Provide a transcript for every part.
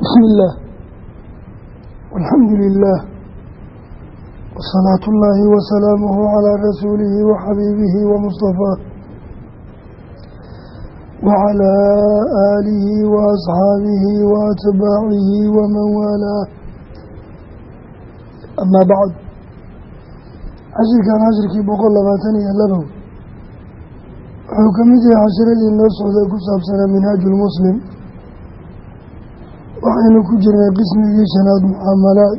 bismi illaah walxamdu lilaah wasalaatu ullaahi wasalaamuhu calaa rasuulihi wa xabiibihi wa mustafaa wacalaa aalihi wa asxaabihi wa atbaacihi waman waalaa amaa bacd cashirkan cashirkii boqol labaatan iyo labow wuxuu ka mid yahay cashiradii noo socday ku saabsanaa minhaaju lmuslim waxaynu ku jirnay qismigii shanaad mucaamalaad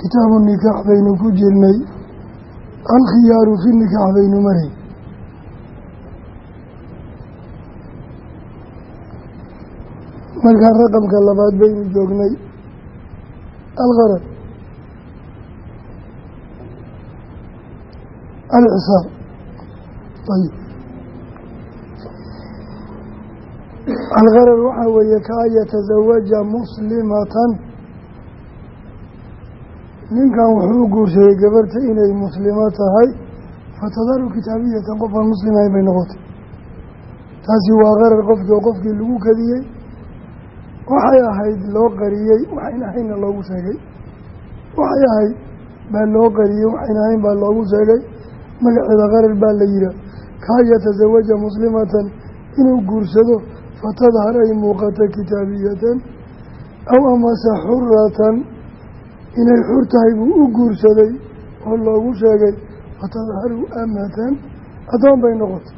kitaabu nikaax baynu ku jirnay alkhiyaaru fi nikaax baynu maray. Markaa raqamka labaad baynu joognay alqarad alcisaar ayib alqarar waxaa weeye kaa yatasawaja muslimatan ninkan wuxuu u guursaday gabarta inay muslimo tahay fatadaru kitaabiyatan qofaan muslim ahayn bay noqotay taasi waa qarar qofkii oo qofkii lagu kadiyey waxay ahayd loo qariyey waxayn ahaynna loogu sheegay waxay ahayd baa loo qariyey waxayn ahayn baa loogu sheegay magaceeda qarar baa la yihaah kaa yatasawaja muslimatan inuu guursado fatadhar ay muuqata kitaabiyatan aw amase xuratan inay xur tahay buu u guursaday oo loogu sheegay fatadharu amatan addoon bay noqotay.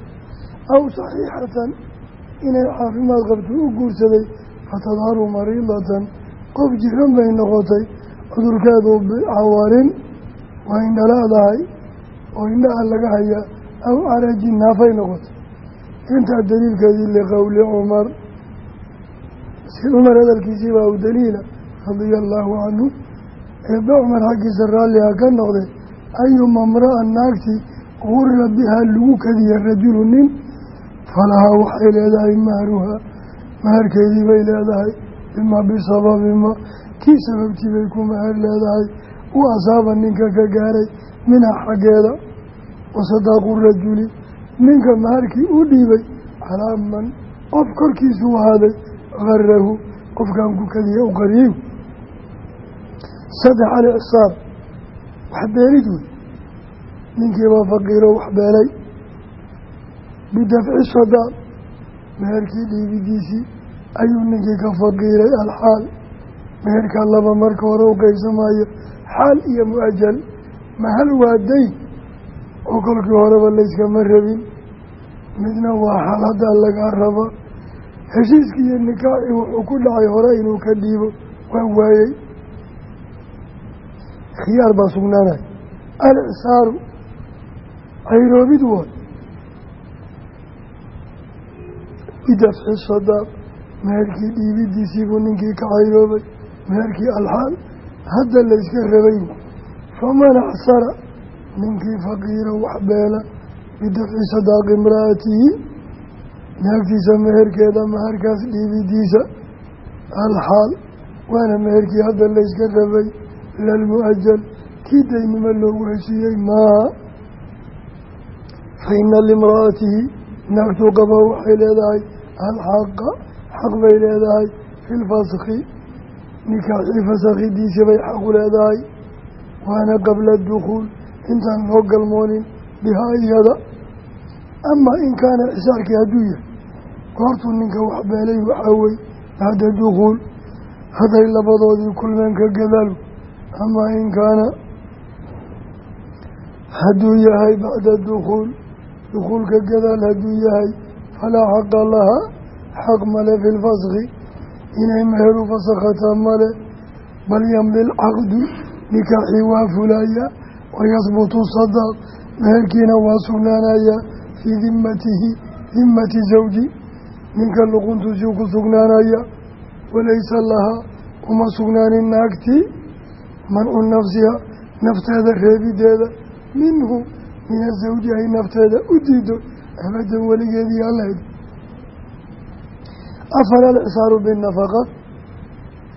Aw saxiixatan inay caafimaad qabto u guursaday fatadharu mariidatan qof jiran bay noqotay. Cudurkeedu cawarin waa indhalaadahay oo indhaha laga hayaa aw caraji naafay noqotay intaa daliilkeedii liqowli cumar si cumar hadalkiisii baa u daliila radia allaahu canhu eebbe cumar xaggiisa raalliha ka noqday ayuma mra'a naagtii gura bihaa lagu kadiya rajulu nin falahaa waxay leedahay mahruhaa maharkeedii bay leedahay bima bisababima kii sababtii bay ku mahar leedahay u asaaba ninka ka gaaray minha xaggeeda wasadaaqu rajuli ninka maharkii u dhiibay calaa man qof korkiisuu ahaaday garahu qofkan ku kadiya u qariyey saddex alicsaar wax beelid wey. Ninkiibaa faqiiro wax beelay. Bidafci sadaaq meherkii dhiibidiisii ayuu ninkii ka faqiiray alxaal. Meherka laba marka hore u qeybsamayo xaal iyo mu'ajal. Mahal waa dayn oo kolkii horeba layskama rabin. Midna waa xal lagaa raba heshiiskii iyo nikaaxii wuxuu ku dhacay hore inuu ka dhiibo. Waa waayey khiyaar baa sugnaanay. Alicsaaru cayroobid waay bidafci sadaaq meherkii dhiibidiisii buu ninkii ka cayroobay. Meherkii alxaal hadda layska rabay faman acsara ninkii faqiiro wax beela bidafci sadaaqi imra'atihi naagtiisa meherkeeda maharkaas dhiibidiisa alxaal waana meherkii hadda layska rabay lalmu-ajal kii daynimo loogu heshiiyey maaha fa ina limra'atihi naagtuu qaba waxay leedahay alxaqa xaq bay leedahay fi lfaski nikaaxii fasakhidiisii bay xaqu leedahay waana qabla dukhuul intaan loo galmoonin bihaa iyada amaa in kaana cisaarkii hadduu yahay goortuu ninka wax beelay waxaa wey bacda dukhuul hadday labadoodii kulmeen ka gadaalo amaa in kaana hadduu yahay bacda dukhuul dukhuulka gadaal hadduu yahay falaa xaqa lahaa xaq male fi lfaski inay meheru fasakhataa male bal yamdi lcaqdu nikaaxii waa fulaya wayasbutu sadaaq meherkiina waa sugnaanayaa fii dimatihi dimati zawji ninka luquntuusuu ku sugnaanaya walaysa lahaa uma sugnaanin naagtii mancu nafsiha nafteeda reebideeda minhu min azawji ay nafteeda u diido abadan weligeedii allayd afar alcisaaru binafaqa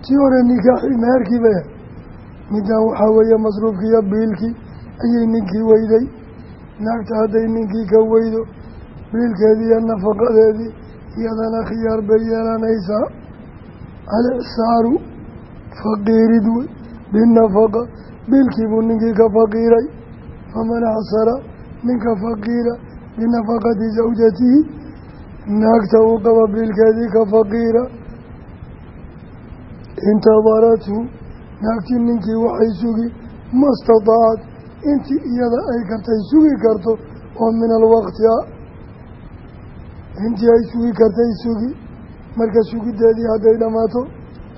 tii hore nikaaxii meherkii bay midaan waxaa weeye masruufkii biilkii ayay ninkii weyday naagta hadday ninkii ka weydo biilkeedii iyo nafaqadeedii iyadana khiyaar bay yeelanaysaa. Alicsaaru faqiirid wey binafaqa biilkii buu ninkii ka faqiiray. Faman acsara ninka faqiira binafaqati zawjatihi naagta uu qaba biilkeedii ka faqiira. Intadarathu naagtii ninkii waxay sugi ma stadaacad intii iyada ay kartay sugi karto oo min alwaqti a. Intii ay sugi kartay sugi. Marka sugiddeedii hadday dhammaato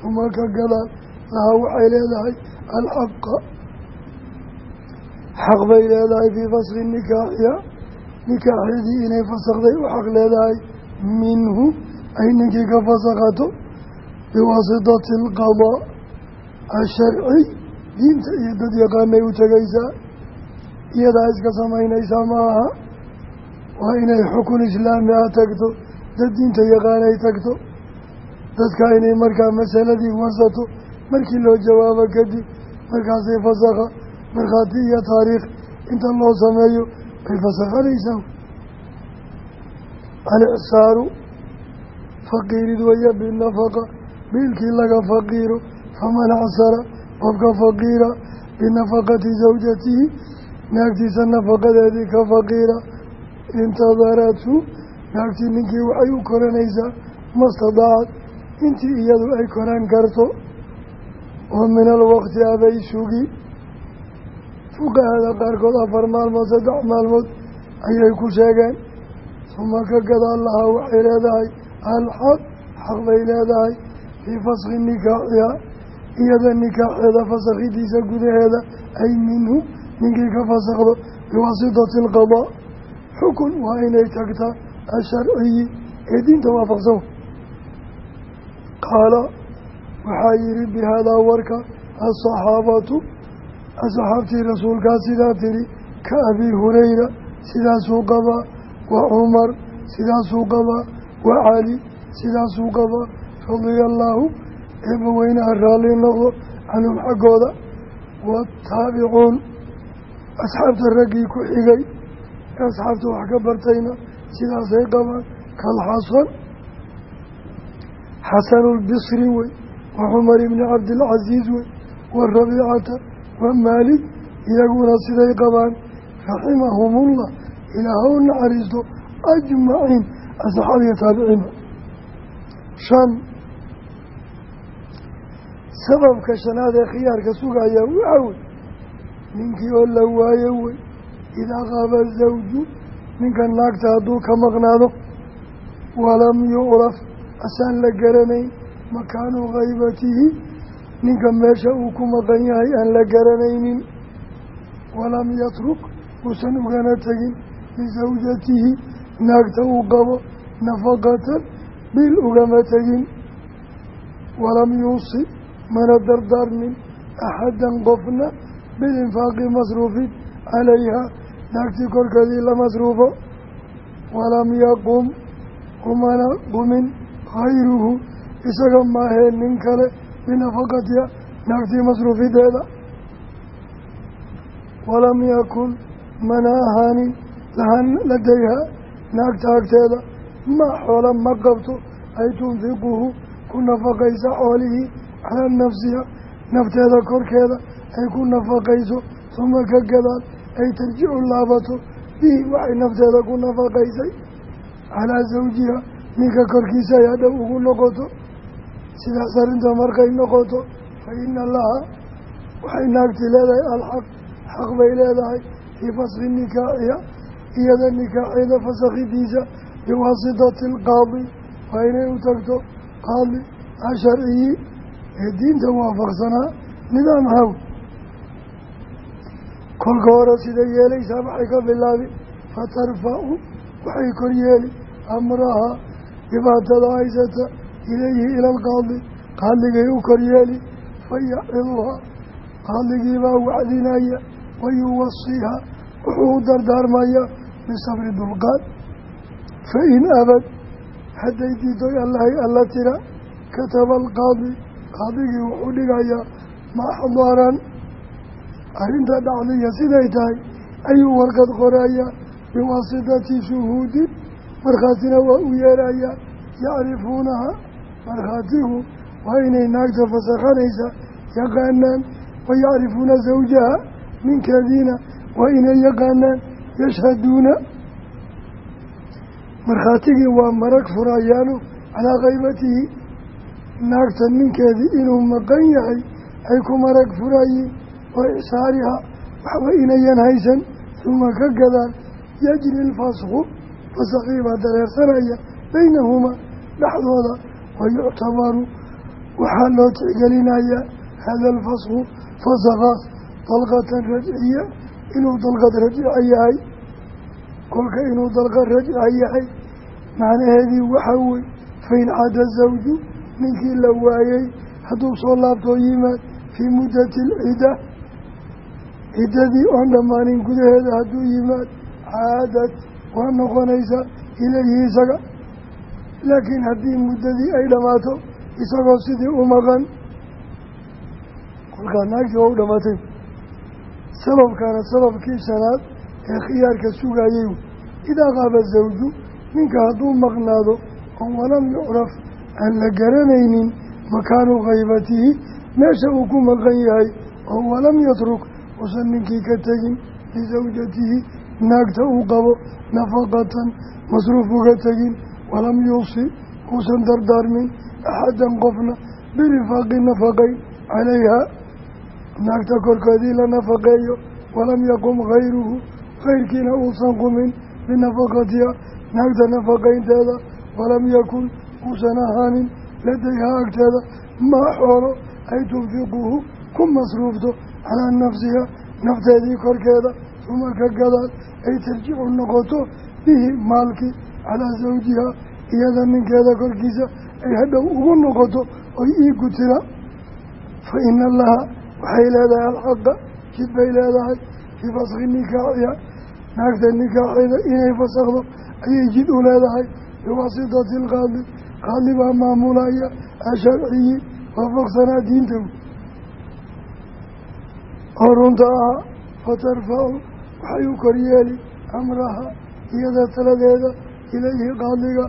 uma ka gadaan lahaa waxay leedahay alxaqa. Xaq bay leedahay fii fasli nikaaxiya nikaaxeedii inay fasakday u xaq leedahay minhu. Ay ninkii ka fasakhato biwaasitati alqadaa asharci diinta iyo dad yaqaanay u tegaysaa iyadaa iska samaynaysaa ma aha waa inay xukun islaami ah tagto dad diinta yaqaanay tagto. Dadka inay markaa masaladii warsato markii loo jawaabo kadib markaasay fasakha markhaati iyo taariikh inta loo sameeyo bay fasakhanaysaa alicsaaru faqiirid waya binafaqa biilkii laga faqiiro faman acsara qofka faqiira binafaqati zawjatihi naagtiisa nafaqadeedii ka faqiira intadarathu naagtii ninkii waxay u koranaysaa mastadaacad intii iyadu ay koran karto oo min alwaqti abay sugi. Fuqahada qaarkood afar maalmood saddex maalmood ayay ku sheegeen suma ka gadaal lahaa waxay leedahay alxaq xaq bay leedahay fii faskhi nikaaxiha iyada nikaaxeeda fasakhidiisa gudaheeda ay minhu ninkii ka fasakhdo biwaasitati alqadaa xukun waa inay tagtaa asharciyi ee diinta waafaqsan. Qaala waxaa yihi bihaadaa warka asaxaabatu asxaabtii rasuulkaa sidaa tiri ka abii hurayra sidaasuu qabaa wa cumar sidaasuu qabaa wa cali sidaasuu qabaa radia allaahu eebba weynaha raalli noqdo canhum xaggooda wataabicuun asxaabta raggii ku xigay ee asxaabta wax ka bartayna sidaasay qabaan. Kalxasan xasanulbisri wey wa cumar ibni cabdilcasiis wey wa rabiicata wa maalik iyaguna siday qabaan. Raximahumullah ilaaha u naxariisto ajmaciin asxaabiya taabiciinba shan sababka shanaad ee khiyaarka sugaya waxaa ninkii oo la waayo wey. Idaa qaaba zawju ninka naagta hadduu ka maqnaado walam yucraf asaan la garanayn makaanu kaybatihi ninka meesha uu ku maqan yahay aan la garanaynin. Walam yatruk uusan ugana tegin. Lisawjatihi naagta uu qabo nafaqatan bil ugama tegin. Walam yuusi mana dardaarmin. Axadan qofna bilinfaaqi masruufin calayha naagtii korkeedii la masruufo walam yaqum kumana qumin hayruhu isaga maahee nin kale binafaqatiha naagtii masruufideeda walam yakun mana ahaanin lahan ladayha naagta agteeda ma xoola ma qabto ay tunfiquhu ku nafaqaysa xoolihii calaa nafsiha nafteeda korkeeda ay ku nafaqayso suma ka gadaal ay tarjicu laabato bihi waxay nafteeda ku nafaqaysay. Calaa sawjiha ninka korkiisa ay hadhow ugu noqoto. Sidaas arrinta markay noqoto fa ina laha waxay naagti leedahay alxaq xaq bay leedahay fii faskhi nikaaxiha iyada nikaaxeeda fasakhidiisa biwaasitati alqaadi waa inay u tagto qaadi asharciyi ee diinta waafaqsanaa nidaam haw kolka hore siday yeelaysaa waxay ka bilaabi fatarfacu waxay koryeeli amraha dhibaatada haysata ilayhi ila alqaadi qaadigay u koryeeli fayaciduha qaadigiibaa wacdinaya wayuwasiha wuxuu u dardaarmaya bisabri dulqaad. Fa in abad hadday diidoy allahay alla tira kataba alqaadi qaadigii wuxuu dhigayaa maxdaran arrinta dhacdaya siday tahay ayuu warqad qorayaa biwaasitati shuhuudin markhaatina waa u yeerayaa yacrifuunaha markhaatigu waa inay naagta fasakhanaysa yaqaanaan wa yacrifuuna zawjaha ninkeediina waa inay yaqaanaan yashhaduuna. Markhaatigii waa marag furayaanu calaa kaybatihi naagta ninkeedii inuu maqan yahay ay ku marag furayiin wa icsaariha waxba inayan haysan uma ka gadaan yajri ilfasku fasakii baa dareersanaya baynahumaa dhexdooda wa yuctabaru waxaa loo tixgelinayaa hada alfasku fasakaas dalqatan rajciya inuu dalqad rajca yahay kolka inuu dalqad rajca yahay macnaheedii waxaa wey fain cada zawju ninkii la waayey hadduu soo laabtoo yimaad fii muddati alcidda ciddadii oon dhammaanin gudaheeda hadduu yimaad caadad waa noqonaysaa ilayhi isaga laakiin haddii muddadii ay dhammaato isagoo sidii u maqan kolkaa naagtii waa u dhammaatay. Sababkaana sababkii shanaad ee khiyaarka sugayey. Idaa qaaba zawju ninka hadduu maqnaado oo walam yucraf aan la garanaynin makaanu kaybatihi meesha uu ku maqan yahay oo walam yatruk uusan ninkii ka tegin lisawjatihi naagta uu qabo nafaqatan masruuf uga tegin walam yuusi uusan dardaarmin axadan qofna birifaaqi nafaqayn calayha. Naagta korkoodii la nafaqeeyo walam yaqum hayruhu kayrkiina uusan qumin binafaqatiha. Naagta nafaqaynteeda walam yakun uusan ahaanin ladayhaa agteeda. Maa xoolo ay tunfiquhu ku masruufto calaa nafsiha nafteedii korkeeda uma ka gadaal ay tarjicu noqoto bihi maalkii calaa sawjiha iyada ninkeeda korkiisa ay hadhow ugu noqoto oy ii gutila fa ina allaha waxay leedahay alxaqa jid bay leedahay fii faskhi nikaaxiha naagta nikaaxeeda inay fasakdo ayay jid u leedahay. Biwasitati alqaadi qaadi baa maamulaya asharciyi waafaqsanaa diinta oo runta ahaa fatarfacu waxay u koryeeli amraha iyada taladeeda ilayhi qaadiga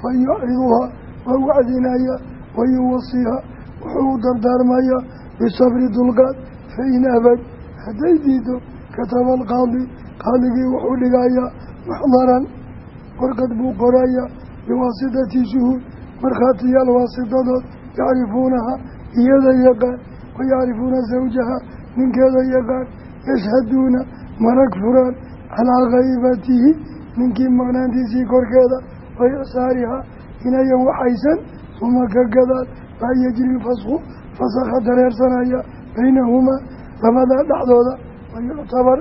fa yucriduhaa waa wacdinaya wayuwasiha wuxuu u dardaarmaya bisabri dulqaad fain abad hadday diido kataba alqaadi qaadigii wuxuu dhigayaa maxdaran warqad buu qorayaa biwaasitati shuhuud markhaatiyaal waasitadood yacrifuunaha iyada yaqaan wayacrifuuna zawjaha ninkeeda yaqaan yashhaduuna marag furaan calaa kaybatihi ninkii maqnaantiisii korkeeda wa icsaariha inayan waxaysan uma ka gadaal laa yejri lfasku fasakha dareersanaya baynahumaa labadaa dhexdooda wa yuctabar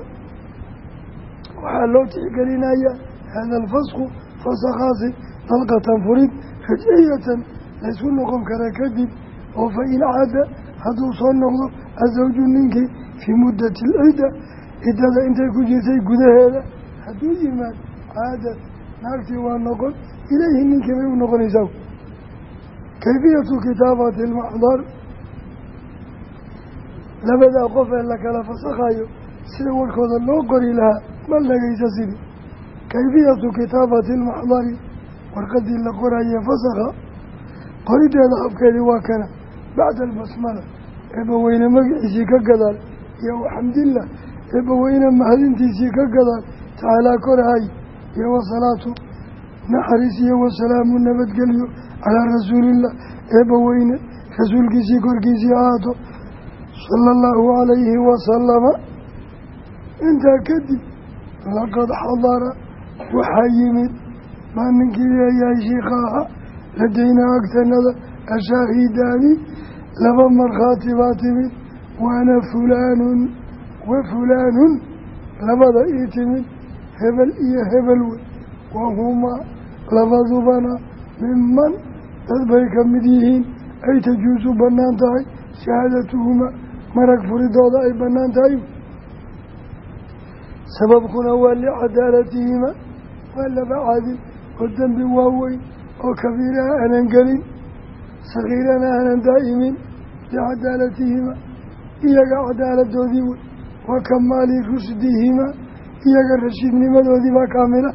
waxaa loo tixgelinayaa hada alfasku fasakhaasi dalqatan furid rajciyatan laysku noqon kara kadib oo fa in caada hadduu soo noqdo asawju ninkii fii muddati alcidda ciddada intay ku jirtay gudaheeda. Hadduu yimaad caadad naagtii waa noqon ilayhi ninkii bay u noqonaysaa. Kayfiyatu kitaabati almaxdar labadaa qof ee la kala fasakhayo sida warkooda loo qori lahaa ma lagaysa sidii. Kayfiyatu kitaabati almaxdari warqadii la qoraye fasakha qorideeda habkeedii waa kana bacda albasmala eebbaweyne magaciisii ka gadaal. Iyo waxamdillah eebbaweyne mahadintiisii ka gadaal. Tacaalaa korahay iyo wasalaatu naxariis iyo wasalaamu nabadgelyo calaa rasuulillah. Eebbaweyne rasuulkiisii korkiisii ahaato sala allahu calayhi wasalama intaa kadib laqad xadara waxaa yimid maa ninkii leeyahay shiikaaha ladaynaa agtanada ashaahidaani laba markhaati baa timid waana fulaanun wa fulaanun labada ii timid hebel iyo hebel wey wahumaa labadubana miman dad bay ka mid yihiin ay tajuusu bannaan tahay shahaadatuhuma marag furidooda ay bannaan tahay sababkuna waa licadaalatihima waa laba caadil oo dembi waaweyn oo kabiiraha aanan gelin sakiirana aanan daa'imin licadaalatihima iyaga cadaaladoodii wey wa kamaali rushdihima iyaga rashiidnimadoodii baa kaamila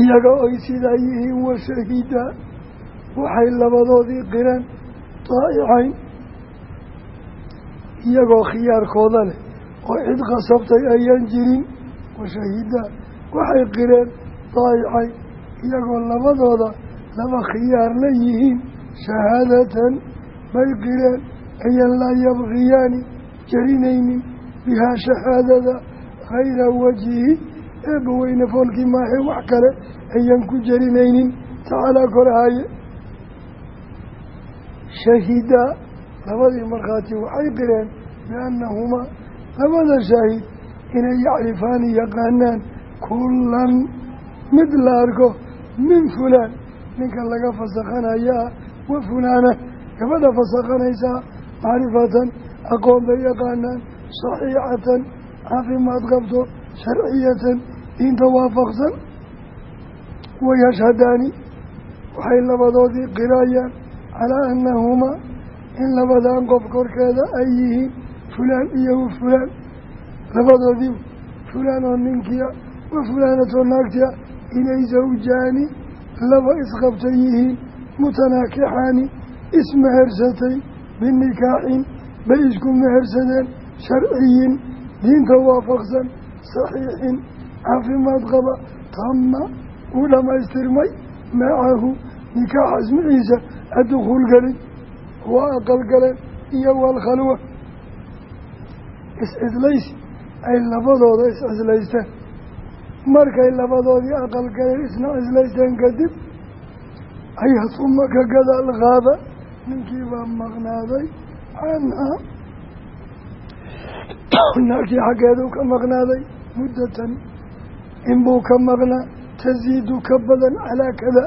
iyaga oy sidaa yihiin washahida waxay labadoodii qireen daa'icayn iyagoo khiyaarkooda leh oo cid qasabtay ayaan jirin washahida waxay qireen daa'icayn iyagoo labadooda laba khiyaar la yihiin shahaadatan bay qireen ayan laa yabqiyaani jarinaynin bihaa shahaadada hayra wajhi eebba weyne foolkii maahe wax kale ayan ku jarinaynin tacaalaa korahaaye shahida labadii markhaati waxay qireen biannahumaa labada shaahid inay yacrifaani yaqaanaan kullan mid la arko min fulaan ninka laga fasakhanayaa wa fulaana gabadha fasakhanaysaa macrifatan aqoon bay yaqaanaan saxiixatan caafimaad qabto sharciyatan diinta waafaqsan wayashhadaani waxay labadoodii qirayaan calaa annahumaa in labadan qof korkeeda ay yihiin fulaan iyo wa fulaan. Labadoodii fulaan oo ninkiia wa fulaanatoo naagtia inay zawjaani laba isqabta yihiin mutanaakixaani ismehersatay binikaaxin bay isku mehersadeen sharciyin diinta waafaqsan saxiixin caafimaad qaba tama uu dhammaystirmay macahu nikaaxa ismiciisa addukuul gelin waa aqalgaleen iyo waalkhalwa iscidlaysi ay labadooda iscislaysteen markay labadoodii aqalgaleen isna cislaysteen kadib ayaa suma ka gadaal qaada. Ninkii baa maqnaaday canhaa naagtii xaggeeduu ka maqnaaday muddatan inbuu ka maqnaa tasiidu ka badan calaa kada.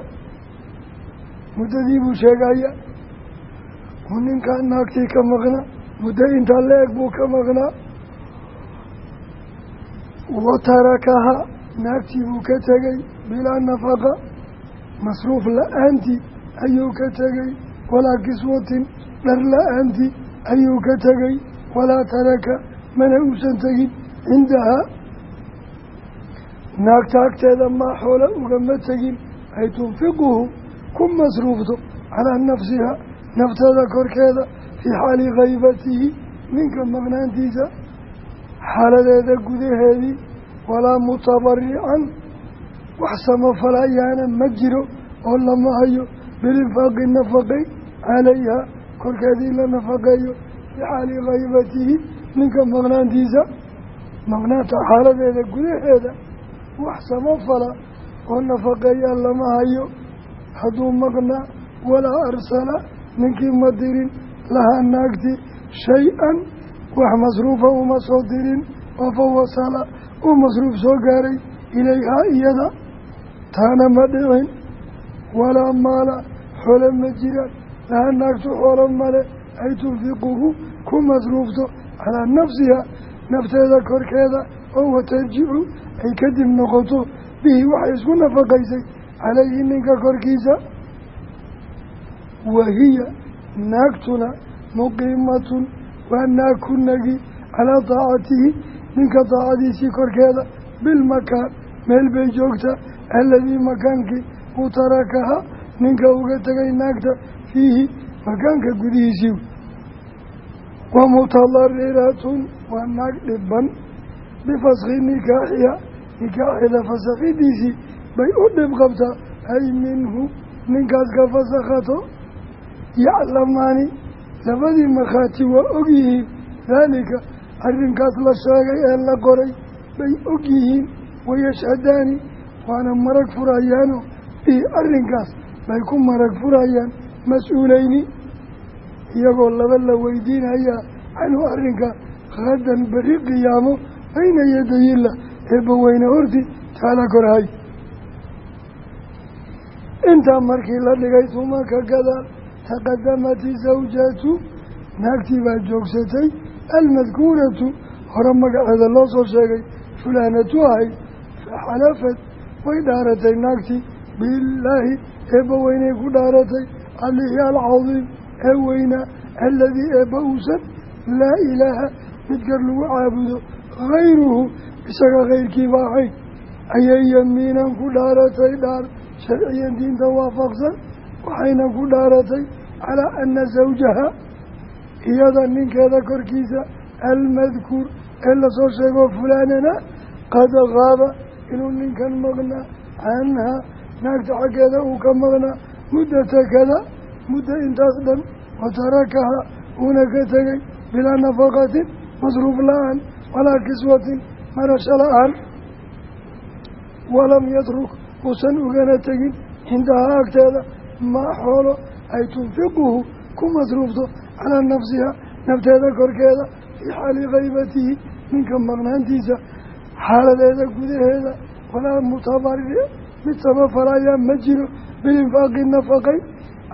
Muddadii buu sheegaya uu ninkaa naagtii ka maqnaa muddo intaa la-eg buu ka maqnaa. Wa tarakahaa naagtii buu ka tegey bilaa nafaqa masruuf la'aantii ayuu ka tegey walaa kiswatin dhar la'aantii ayuu ka tegey walaa taraka mana uusan tegin cindahaa naagta agteeda maa xoola ugama tegin ay tunfiquhu ku masruufto calaa nafsiha nafteeda korkeeda fii xaali kaybatihi ninka maqnaantiisa xaaladeeda gudaheedii walaa mutabarican wax samafalayaana ma jiro oo lama hayo bilinfaaqi nafaqay calayha korkeedii la nafaqeeyo fii xaali kaybatihi ninka maqnaantiisa maqnaanta xaaladeeda gudaheeda wax samafala oo nafaqeeyaa lama hayo hadduu maqnaa walaa arsala ninkii ma dirin lahaa naagti shay-an wax masruufa uma soo dirin oo fa wasala uu masruuf soo gaaray ilayhaa iyada. Taana ma dhicin. Walaa maala. Xoolo ma jiraan lahaa naagtu xoolo male ay tunfiquhu ku masruufto. Calaa nafsiha. Nafteeda korkeeda oo watarjicu ay kadib noqoto. Bihi waxay isku nafaqaysay. Calayhi ninka korkiisa. Wahiya naagtuna muqiimatun. Waa naag nagi. Calaa daacatihi ninka daacadiisii korkeeda bilmakaan meel bay joogta aladii makaankii uu tarakaha ninka uga tegay naagta fiihi makaanka gudihiisii wa mutadariratun waa naag dhiban bifaskhi nikaaxiha nikaaxeeda fasakhidiisii bay u dhib qabtaa ay minhu ninkaas ka fasakhato yaclamaani labadii markhaati waa ogyihiin daalika arrinkaas la sheegay ee la qoray bay ogyihiin wayashhadaani waana marag furayaano bii arrinkaas bay ku marag furayaan mas'uuleyni iyagoo laba la weydiinayaa canhu arrinka hadan berri qiyaamo bayna yadayillah eebbaweyne horti taala korhay intaa markii la dhigay tuma ka gadaal taqadamati zawjatu naagtii baa joogsatay almadkuuratu hore magaceeda loo soo sheegay fulaanatu ahayd faxalafad way dhaaratay naagtii billaahi eebbaweynay ku dhaaratay alihi alcadiim ee weynaa aladii eebba uusan laa ilaaha mid gar lagu caabudo hayruhu isaga kayrkiiba ahayn ayay yamiinan ku dhaaratay dhaar sharciyan diinta waafaqsan waxayna ku dhaaratay calaa ana zawjaha iyada ninkeeda korkiisa almadkuur ee la soo sheego fulaanana qad qaaba inuu ninkan maqnaa canhaa naagta xaggeeda uu ka maqnaa muddata kada muddo intaas dhan wa tarakaha uuna ka tegay bilaa nafaqatin masruuf la'aan walaa kiswatin marasho la'aan walam yatruk uusan ugana tegin cindahaa agteeda maa xoolo ay tunfiquhu ku masruufto calaa nafsiha nafteeda korkeeda fii xaali kaybatihi ninka maqnaantiisa xaaladeeda gudaheeda walaa mutabari mid samafalayaa ma jiro bilinfaaqi nafaqay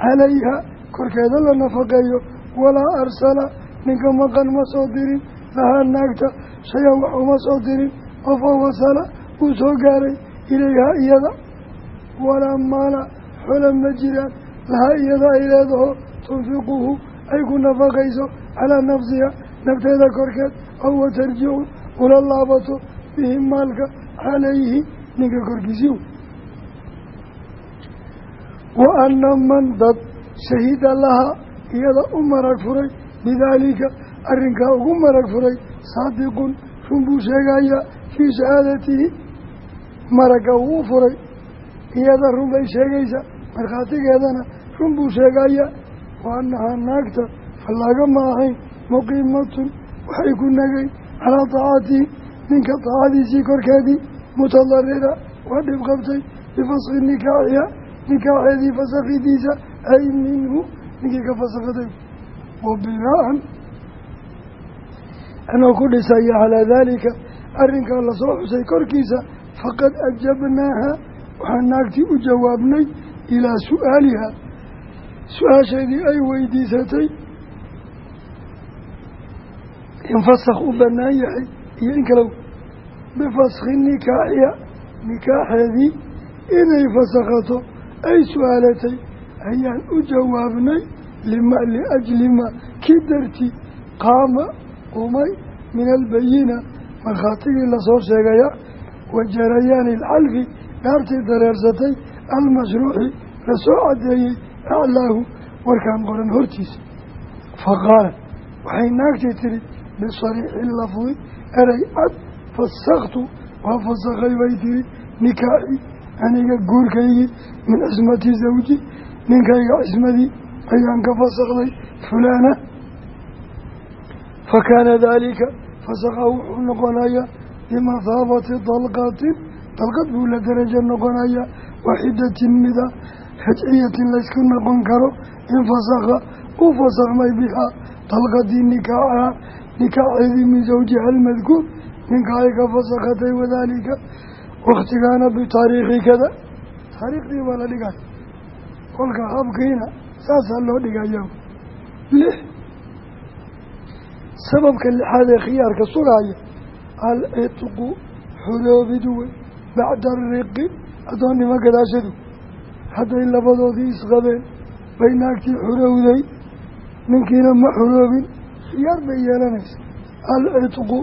calayha korkeeda la nafaqeeyo walaa arsala ninka maqan ma soo dirin lahaa naagta shay-an wax uma soo dirin oo fa wasala uu soo gaaray ilayhaa iyada walaa maala xola ma jiraan lahaa iyada ay leedaho tunfiquhu ay ku nafaqayso calaa nafsiha nafteeda korkeed aw watarjicu ula laabato bihi maalka calayhi ninka korkiisiiw wa ana man dad shahida lahaa iyada u marag furay bidaalika arrinkaa ugu marag furay saadiqun run buu sheegayaa fii shahaadatihi maragga uu u furay iyada run bay markhaatigeedana run buu sheegayaa wa annahaa naagta fallaaga ma ahayn muqiimatun. Waxay ku nagayn calaa taacatihi ninka taacadiisii korkeedii mutadarira waa dhib qabtay bifaski nikaaxiha nikaaxeedii fasakhidiisa ay minhu. Ninkii ka fasakhaday wa binaa-an anoo ku dhisaya calaa daalika arrinkaa la soo xusay korkiisa faqad ajabnaaha. Waxaan naagtii u jawaabnay ilaa su'aaliha su'aasheedii ay weydiisatay in fasakh u bannaan yahay iyo in kalow bifaskhi nikaaxiya nikaaxeedii inay fasakhato ay su'aalatay ayaan u jawaabnay lima liajli ma kii dartii qaama qumay min albayina markhaatigii la soo sheegaya wa jarayaani dhaartii dareersatay almashruuxi la soo caddeeyey aclaahu warkaan qoran hortiisa. Faqaala waxay naagtii tihi bisariixi lafdi erey cad fasaktu waa fasakhay bay tihi nikaaxi aniga guurkaygii min cismati zawji ninkayga cismadii ayaan ka fasakday fulaana. Fa kaana daalika fasakha wuxuu noqonayaa bimathaabati dalqatin dalqad buu la darajo noqonayaa waxidatin mida rajciyatin laysku noqon karo in fasakha uu fasakhmay bihaa dalqadii nikaacaha nikaaceedii min zawjiha almadkuur ninka ay ka fasakhatay wadaalika wakhtigaana bitaariikhi kada taariikhdii baa la dhigay kolka habkiina saasaa loo dhigaya lix sababka lixaad ee khiyaarka sugaaya alcitqu xoroobidu wey bacda ariqi addoonnimo gadaashadu hadday labadoodii isqabeen bay naagtii xorowday ninkiina ma xoroobin khiyaar bay yeelanaysa. Alcitqu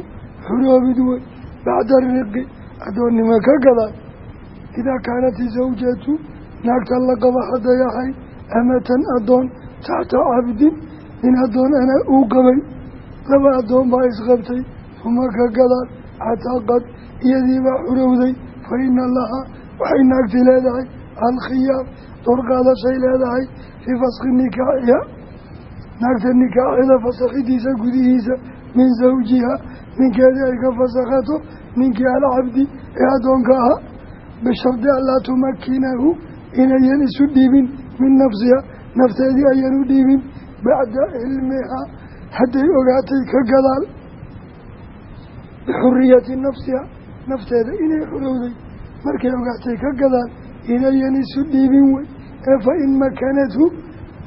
xoroobid wey bacda ariqi addoonnimo ka gadaay idaa kaanati zawjatu naagta la qaba hadday ahayd amatan addoon taxta cabdin in addoon ana uu qabay. Laba addoon baa isqabtay uma ka gadaal. Cataqad iyadiibaa xurowday fa ina lahaa waxay naagti leedahay alkhiyaar doorqaadashay leedahay fii faski nikaaxiha naagta nikaaxeeda fasakhidiisa gudihiisa min zawjiha ninkeedii ay ka fasakhato ninkii alcabdi ee addoonka ahaa bishardi an laa tumakinahu inayan isu dhiibin min nafsiha nafteedii ayan u dhiibin bacda cilmihaa hadday ogaatay ka gadaal. Bixuriyati nafsiha nafteeda inay xurowday markay ogaatay ka gadaal inayan isu dhiibin wey ee fa in makanathu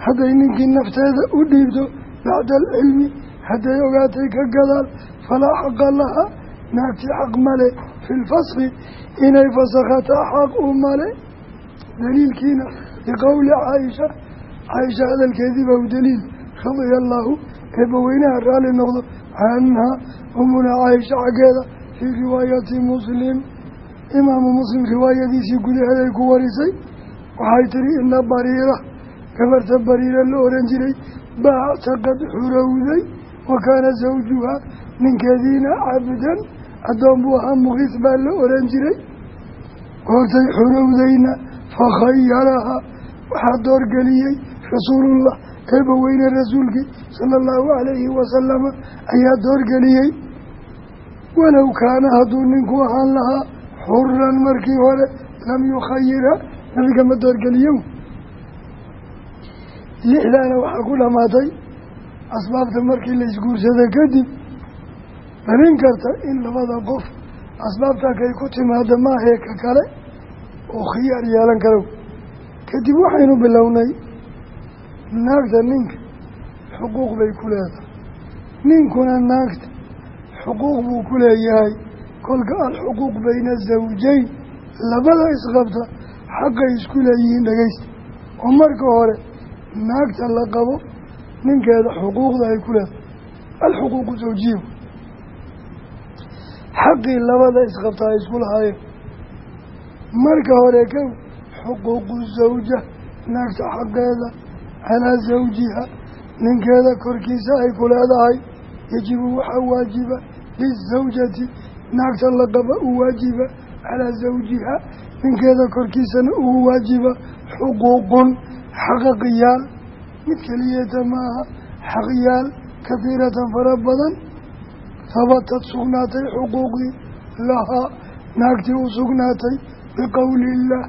hadday ninkii nafteeda u dhiibto bacda alcilmi hadday ogaatay ka gadaal falaa xaqa laha naagti xaq male fi lfaski inay fasakhataa xaq u male daliilkiina biqowli caaisha. Caaisha hadalkeedii baa u daliil radia allaahu eebbaweynaha raalli noqdo canhaa umuna caaisha xaggeeda fii riwaayati muslim imaamu muslim riwaayadiisii gudaheeday ku warisay waxay tihi ina bariira gabarta bariira la oran jiray baactaqad xurowday wa kaana zawjuhaa ninkeediina cabdan addoon buu ahaa muqiis baa la oran jiray. Goortay xurowdayna fakhayarahaa waxaa doorgeliyey rasuulullah eeba weyne rasuulkii sala allahu calayhi wasalama ayaa doorgeliyey. Walow kaana hadduu ninku ahaan lahaa xuran markii hore lam yukhayira nabiga ma doorgeliyo lixdaana waxaa ku dhamaatay asbaabta markii la isguursada kadib dhalin karta in labada qof asbaabta kay ku timaada maahee ka kale oo khiyaar yeelan karo. Kadib waxaynu bilownay naagta ninka xuquuq bay ku leedahay. Ninkuna naagta xuquuq buu ku leeyahay kolka alxuquuq bayna zawjayn labada isqabta xaqay isku leeyihiin dhegeysta oo marka hore naagta la qabo ninkeeda xuquuqda ay ku leedahay. Alxuquuqu zawjiya xaqii labada isqabta ay isku lahaayeen. Marka hore kow xuquuqu zawja naagta xaqeeda calaa zawjiha ninkeeda korkiisa ay ku leedahay. Yajibu waxaa waajiba lizawjati naagta la qaba u waajiba calaa zawjiha. Ninkeeda korkiisana ugu waajiba xuquuqun xaqaqiyaal mid keliyata maaha xaqyaal kahiiratan fara badan. Habatad sugnaatay xuquuqdii lahaa naagtii u sugnaatay biqowli illaah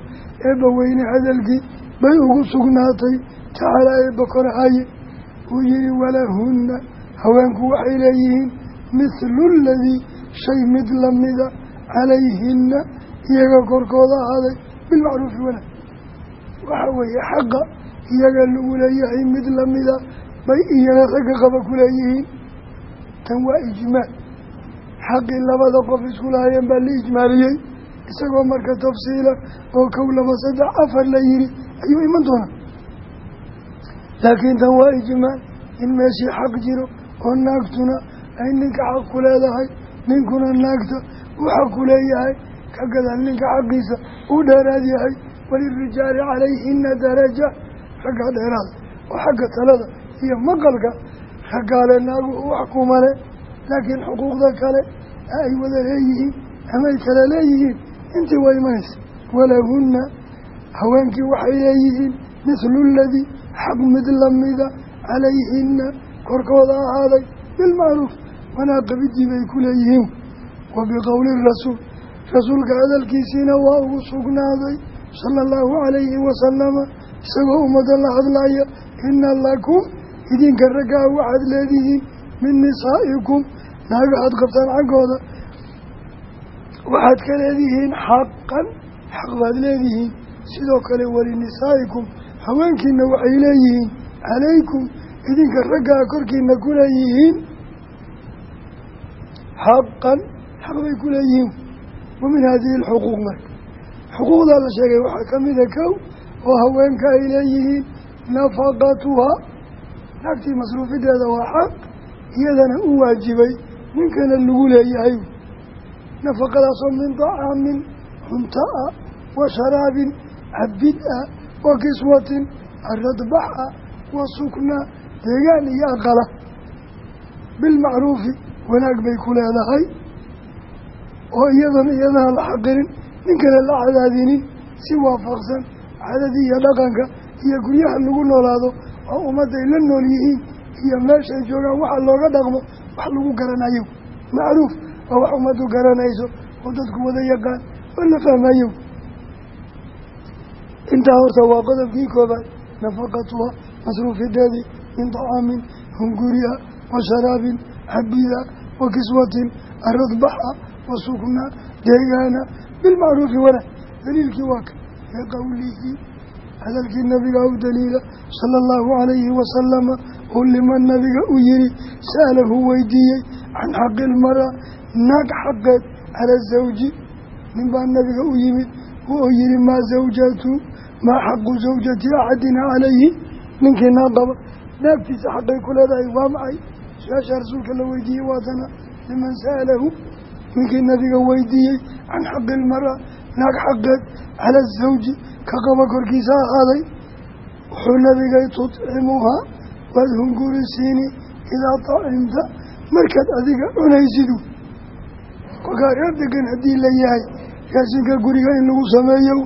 eebba weyne hadalkii bay ugu sugnaatay tacaala eebba korhaye uu yihi walahunna haweenku waxay leeyihiin mithlu ladii shay mid lamida calayhinna iyaga korkooda ahaaday bilmacruufi wanaag waxa weeye xaqa iyaga lagu leeyahay mid lamida bay iyana ragga qaba ku leeyihiin. Tan waa ijmaal. Xaqii labada qof isku lahaayeen baa la ijmaaliyey isagoo marka tafsiila oo kow laba saddex afar la yihi ayuu iman doonaa. Laakiin tan waa ijmaal in meeshii xaq jiro oo naagtuna ay ninka xaq ku leedahay ninkuna naagta xaq ku leeyahay ka gadaal ninka xaqiisa uu dheeraad yahay walirijaali calayhina daraja raggaa dheeraada oo xagga talada iyo maqalka raggaale naagu wax kumale laakiin xuquuqda kale ay wada leeyihiin amay kala leeyihiin intii waa imanaysa walahunna haweenkii waxay leeyihiin mithlu ladii xaq mid lamida calayhina korkooda ahaaday bilmacruuf wanaaqabidii bay ku leeyihiin wa biqowli rasuul. Rasuulka hadalkiisiina waa ugu sugnaaday sala allahu calayhi wasalama isagoo ummadda la hadlaya ina lakum idinka raggaa waxaad leedihiin min nisaa'ikum. Naaga aad qabtaan xaggooda waxaad ka leedihiin xaqan xaq baad leedihiin. Sidoo kale walinisaa'ikum haweenkiina waxay leeyihiin calaykum idinka raggaa korkiina ku xaqan xaq bay ku leeyihiin. Wa min hadihi alxuquuq marka. Xuquuqdaa la sheegay waxaa ka mida kow oo haweenka ay leeyihiin nafaqatuhaa naagtii masruufideeda waa xaq iyadana u waajibay ninkana lagu leeyahay. Nafaqadaasoo min dacaamin cunto ah wa sharaabin cabid ah wa kiswatin aradbax wa sukna deegaan iyo aqala. Bilmacruufi wanaag bay ku leedahay oo iyadan iyadana la xaqirin ninkana la cadaadinin si waafaqsan cadadii iyo dhaqanka iyo guryaha lagu noolaado oo ummadday la nool yihiin iyo meeshay joogaan waxa looga dhaqmo wax lagu garanayo macruuf waa wax ummaddu garanayso oo dadku wada yaqaan oo la fahmayo? Intaa horta waa qodobkii koobaad nafaqatuha masruufideedii min dacaamin hunguriya wa sharaabin xabida wa kiswatin aradbaxa wa sukna deegaana bilmacruufi wanaag daliilkii waa ka liqowlihi hadalkii nabiga u daliila sala allahu calayhi wasalama uu liman nabiga u yihi sa'alahu weydiiyey can xaqi ilmara naag xaqeed cala zawji nin baa nabiga u yimid oo yihi maa zawjatu maa xaqu zawjati axadina calayhi ninkii naa qaba naagtiisa xaqay ku leedahay waa maxay su'aasha rasuulka la weydiiyey waatana liman sa'alahu ninkii nabiga weydiiyey can xaqi ilmara naag xaqeed cala asawji ka qaba korkiisa ahaaday wuxuu nabigay tudcimuhaa waad hungurisiini idaa tacimta markaad adiga cunaysidu kolkaa reer degan haddii la yahay raashinka guriga in lagu sameeyo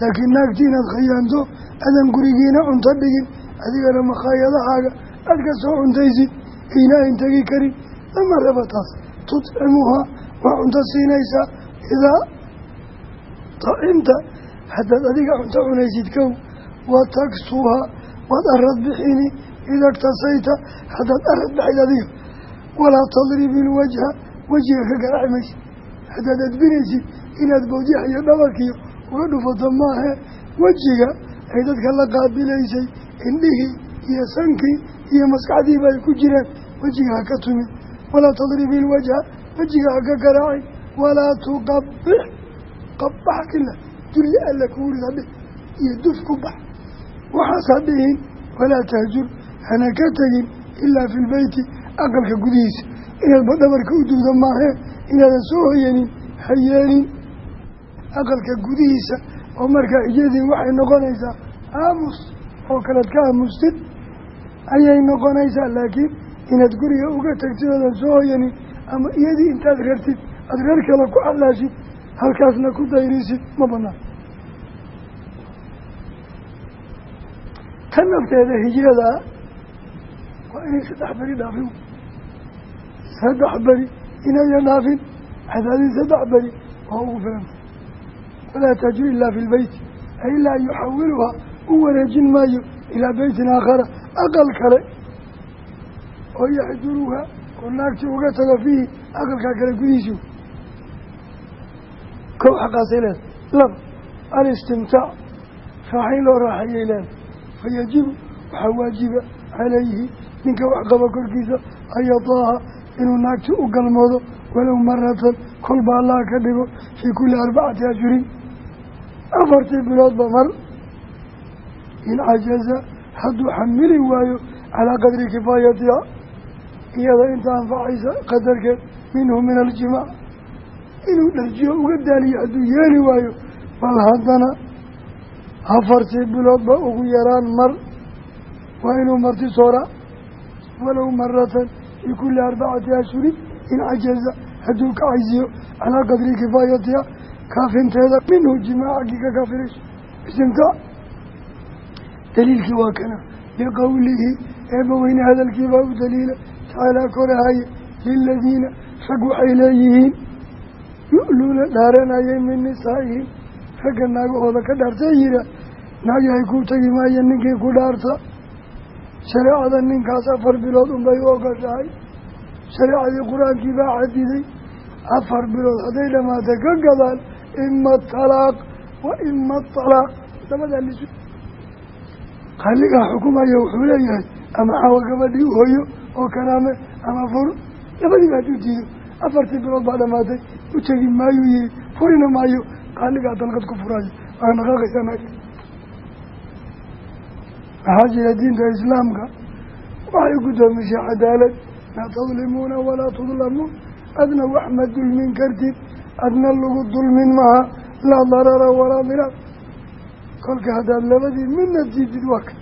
laakiin naagtii inaad khayaanto adan gurigiina cunto dhigin adigana makhaayadahaaga aad ka soo cuntaysid ayna ayn tegi karin lama raba taas tudcimuhaa waa cunto siinaysaa idaa tacimta haddaad adiga cunto cunaysid kow wa taksuhaa waad arad bixini ida ktasayta haddaad arad baxid adiga walaa tadribi ilwajha wejiga ka garaaci maysid haddaad adbinaysid inaad bawjaha iyo dhabarkiyo uga dhufato maahe wejiga ay dadka la qaabilaysay indhihii iyo sankii iyo maskaxdiiba ay ku jireen wejiga ha ka tumin walaa tadribi ilwajha wejiga ha ka garaacin walaa tuqabix qabax kila dulli alla kuurid hadhe iyo duf ku bax. Waxaas ha dhihin walaa tahjur hana ka tegin ilaa fi lbeyti aqalka gudihiisa. Inaadba dhabarka u dugda maahee inaadan soo hoyanin ha yeelin aqalka gudihiisa. Oo markaa iyadii waxay noqonaysaa aamus oo kalead ka aamustid ayay noqonaysaa laakiin inaad guriga uga tagtid oodan soo hoyanin ama iyadii intaad rartid aada reer kale ku xalaashid halkaasna ku dayrisid ma banaan. Tan nafteeda hijrada waa inay saddex beri dhaafin. Saddex beri inayan dhaafin cadaadin saddex beri waa ugu filanta walaa tajur ilaa fi lbeyti ay ilaa yuxawiluhaa u wareejin maayo ilaa beytin aakhara aqal kale oo yaxjuruha oo naagtii uga tago fiihi aqalkaa kale gudihiisi kow xaqaasay leedahay laba alistimtaac raaxayn loo raaxeeyay leedahay fayajibu waxaa waajiba calayhi ninka waxqaba korkiisa an yataaha inuu naagti u galmoodo walow maratan kolba allaha ka dhigo fii kulli arbacati ashhurin afartii biloodba mar in cajaza hadduu xamili waayo calaa qadri kifaayatiha iyada inta anfacaysa qadarkeed minhu min aljimaac inuu dharjiyo uga daaliyo hadduu yeeli waayo bal haddana afartii biloodba ugu yaraan mar. Waa inuu marti sooraa walow maratan fii kulli arbacati ashhurin in cajaza hadduu ka caysiyo calaa qadri kifaayatiha kaafinteeda minhu jimaacagii ka kaafirayso istimtaac daliilkii waa kana liqowlihi eebbaweyne hadalkiibaa u daliila tacaalaa korahaye liladiina rag waxay leeyihiin yu'luuna dhaaranayay min nisaa'ihim ragga naagahooda ka dhaartay yira naagyahay kuu tegi maayo ninkii ku dhaarta shareecada ninkaas afar bilood unbay u ogoshahay shareecadii qur'aankii baa xadiday afar bilood hadday dhamaatay ka gadaan ima atalaaq wa ima atalaaq labadaa qaaligaa xukumaya wuxuu leeyahay ama xawa gabadhii hooyo oo kalaame ama fur. Labadiiba hadduu diido afartii bilood baa dhamaatay u tegi maayuu yihi furina maayo. Qaaligaa dalqad ku furaayo. Waa dhaqaaqaysaa naagta maxaa jira diinta islaamka? Waxay guddoomisay cadaalad. Laa tadlimuuna walaa tudlamuun. Adna wax ma dulmin kartid. Adna lagu dulmin maha laa darara walaa diraar kolka haddaad labadii midna diidid waa ka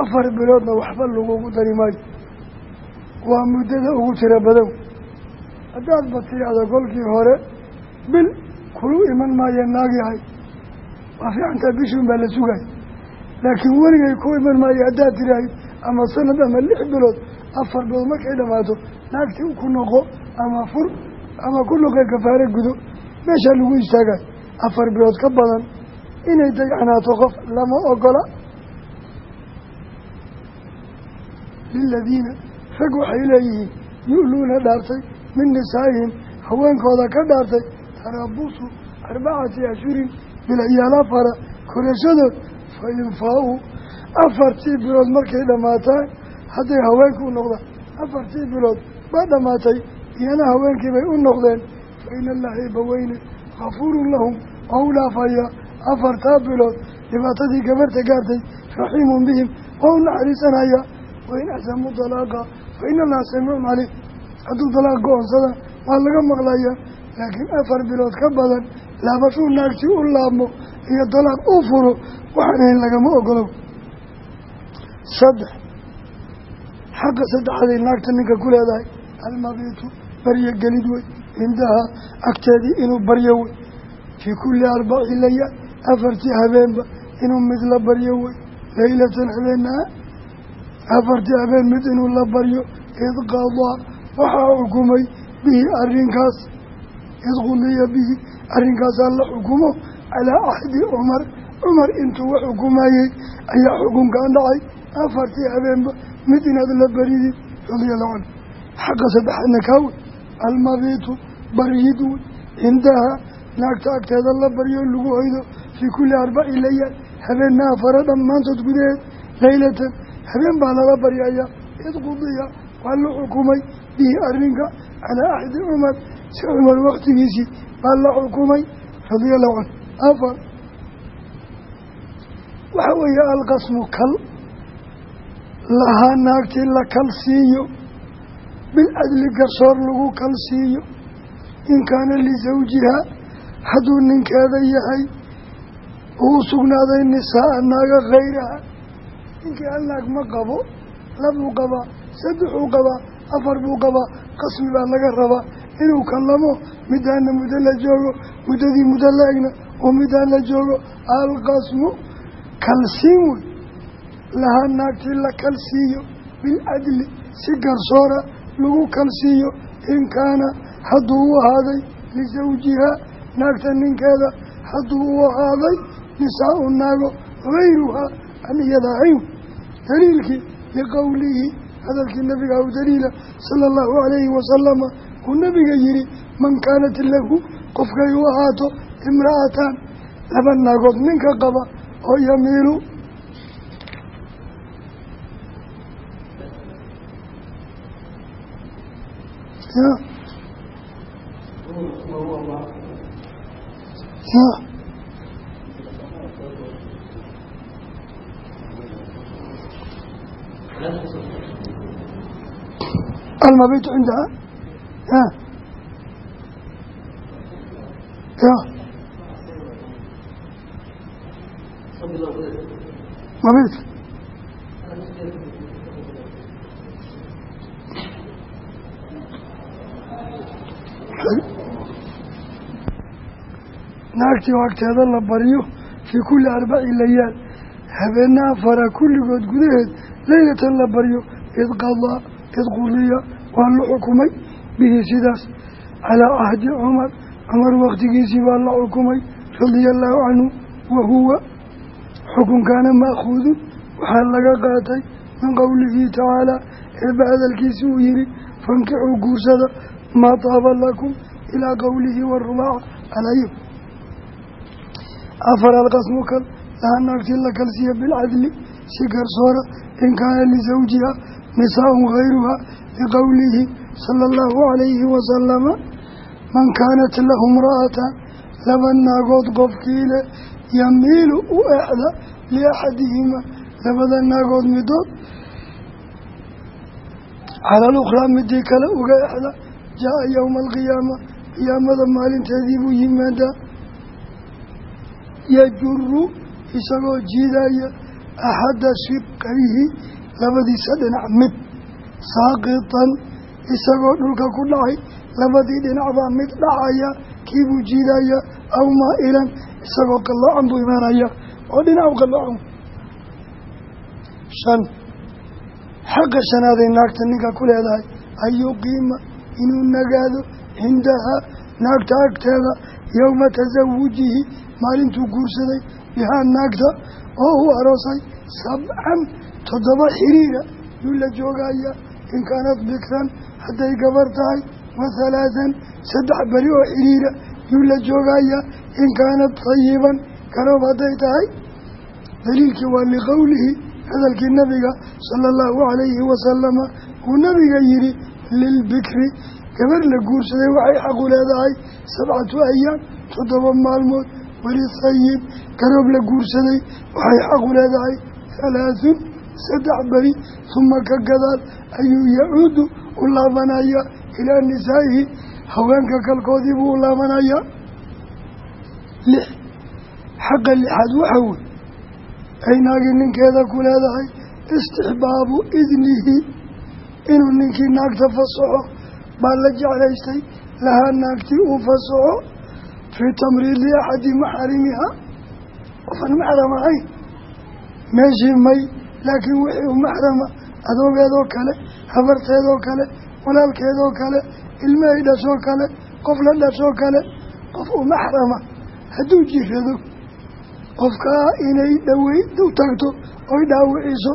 afar biloodna waxba lagugu dari maayo. Waa muddada ugu tiro badan. Haddaad batiyacdo kolkii hore bil kulu iman maayo naag yahay. Waa fiicantaa bishuun baa la sugaya laakiin weligay ku iman maayo haddaad tiraahid ama sanad ama lix bilood afar bilood markay dhamaato naagtii ku noqo ama fur ama ku noqo kafaare gudo meeshaa lagu istaagayo afar bilood ka badan inay dayacnaato qof lama ogola. Liladiina rag waxay leeyihiin yu'luuna dhaartay min nisaa'ihim haweenkooda ka dhaartay taraabusu arbacati ashhurin bilayaal afara korashadood fa infaa-u afartii bilood markay dhammaataan hadday haweenku u noqdaan afartii bilood baa dhammaatay iyana haweenkii bay u noqdeen fa ina allaha eebbaweyne kafuurun lahum waa u dhaafaya afartaa bilood dhibaatadii gabarta gaartay raxiimun bihim waa u naxariisanaya wain axsamuu dalaaqa fa ina allaha samiicun caliim hadduu dalaaq go-onsada waa laga maqlayaa laakiin afar bilood ka badan laabashuu naagtii u laabmo iyo dalaaq u furo waxaan ahayn lagama ogolow saddex xaqa saddexaday naagta ninka ku leedahay almabiitu baryo gelid wey cindaha agteedii inuu baryo wey fii kulli arbaci layaal afartii habeenba inuu mid la baryo wey laylatan habeenaa afartii habeen mid inuu la baryo. Id qadaa waxaa xukumay bihi arrinkaas. Id qudiya bihi arrinkaasaa la xukumo. Calaa axdi cumar. Cumar intuu wax xukumayey ayaa xukunkan dhacay. Afartii habeenba mid inaad la baridid. Radiallahu canhu xaqa saddexaadna almabiitu baryid wey cindaha naagta agteeda la baryo lagu hoydo fii kulli arbaci layaal habeenna afara dhammaantood gudaheed laylatan habeen baa lala baryayaa id qudiya waa la xukumay bihi arrinka calaa axdi cumar si cumar waktigiisii baa la xukumay radiallahu canhu. Afar waxa weeye alqasmu kal lahaa naagtii la kal siiyo bilcadli garsoor lagu kal siiyo in kaana lisawjihaa hadduu ninkeeda yahay uu sugnaaday nisaa naaga khayraha ninkii hal naag ma qabo labuu qabaa saddexuu qabaa afar buu qabaa qasmi baa laga rabaa. Inuu kallamo midaana muddo la joogo muddadii muddo la egna oo midaan la joogo alqasmu kalsiin wey lahaa naagtii la kalsiiyo bilcadli si garsoora lagu kalsiiyo in kaana hadduu u ahaaday lisawjihaa naagta ninkeeda. Hadduu u ahaaday nisaa-u naago hayruhaa an iyada ahayn daliilkii liqowlihi hadalkii nabiga u daliila sala allahu calayhi wasalama uu nabiga yihi man kaanat lahu qofkay u ahaato imra'ataan laba naagood ninka qaba oo yamiilu ya ya almabitu cindaha ya. Ya mabiidka naagtii oo agteeda la baryo fii kulli arbaci layaal. Habeenaha fara kulligood gudaheed leylatan la baryo id qadaa id qudiya waa la xukumay. Bihi sidaas. Calaa cahdi cumar cumar wakhtigiisii baa la xukumay radia allaahu canhu wa huwa. Xukunkaana ma'khuudun waxaa laga qaatay min qowlihi tacaalaa eebba hadalkiisi uu yihi fankixuu guursada maa taaba lakum ilaa qowlihi warubaaca alayib afar alqasmu kal laha naagtii la kalsiiya bilcadli si garsoora in kaana lisawjiha nisaa-un hayruhaa liqowlihi sala allahu calayhi wasalama man kaanat lahu mra'atan laba naagood qofkii leh yamiilu u exda liaxadihima labada naagood midood cala alukhraa midii kale uga exda jaa-a yowma alqiyaama qiyaamada maalinteedii buu yimaadaa yajuru isagoo jiidaya axadda shibqayhi labadiisa dhinac mid. Saaqitan isagoo dhulka ku dhacay labadii dhinacbaa mid dhacaya kiibuu jiidaya aw maa-ilan isagoo qalloocan buu imaanaya. Oo dhinacu qalloocan. Shan xaqa shanaaday naagta ninka ku leedahay an yuqiima inuu nagaado cindahaa naagta agteeda yowma tasawujihi maalintuu guursaday bihaa naagta oo uu aroosay sabcan toddoba xiriira. Yuu la joogaya in kaanad bikran hadday gabar tahay wa halaathan saddex beri oo xiriira. Yuu la joogaya in kaanad tayiban garoob hadday tahay. Daliilkii waa liqowlihi hadalkii nabiga sala allahu calayhi wasalama uu nabiga yihi lilbikri gabar la guursaday waxay xaqu leedahay sabcatu ayaam toddoba maalmood walisayib garoob la guursaday waxay xaqu leedahay halaathun saddex beri huma ka gadaal ayuu yacuudu u laabanaya ilaa nisaa'ihi haweenka kalkoodii buu u laabanayaa lix xaqa lixaad waxa wey ay naagii ninkeeda ku leedahay istixbaabu idnihi inuu ninkii naagta fasaxo baa la jeclaystay lahaa naagtii uu fasaxo fii tamriidi axadi maxarimiha qofan maxram ahayn meeshii may laakiin wixii u maxrama adoogeedoo kale habarteedoo kale walaalkeedoo kale ilme ay dhashoo kale qof la dhashoo kale qof u maxrama hadduu jirado qofkaa inay dhawey u tagto oy dhaawiciso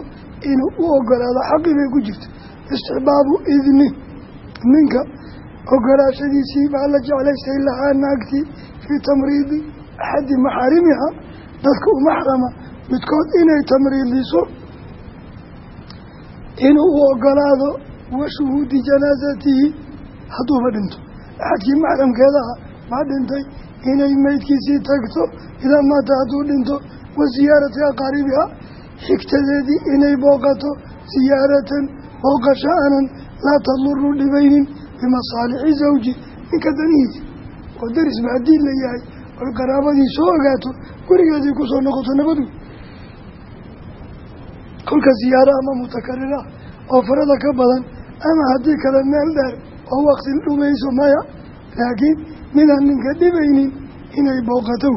inuu u ogolaado xaqii bay ku jirta istixbaabu idni ninka ogolaashadiisii baa la jeclaystay lahaa naagtii fii tamriidi axadi maxaarimiha dadka u maxrama midkood inay tamriidiso inuu u ogolaado wa shuhuudi janaasatihi hadduuba dhinto axadkii maxramkeedaha baa dhintay inay meydkiisii tagto idaa maata hadduu dhinto wa siyaarati aqaaribiha xigtadeedii inay booqato siyaaratan booqasho aanan laa taduru dhibaynin bimasaalixi zawji ninka danihiisa oo darisba haddii la yahay oy qaraabadii soo ogaato gurigeedii ku soo noqoto nabadu. Kolka siyaaro ama mutakarira oo farada ka badan ama haddii kale meel dheer oo waqti dhumayso maya laakiin midaan ninka dhibaynin inay booqato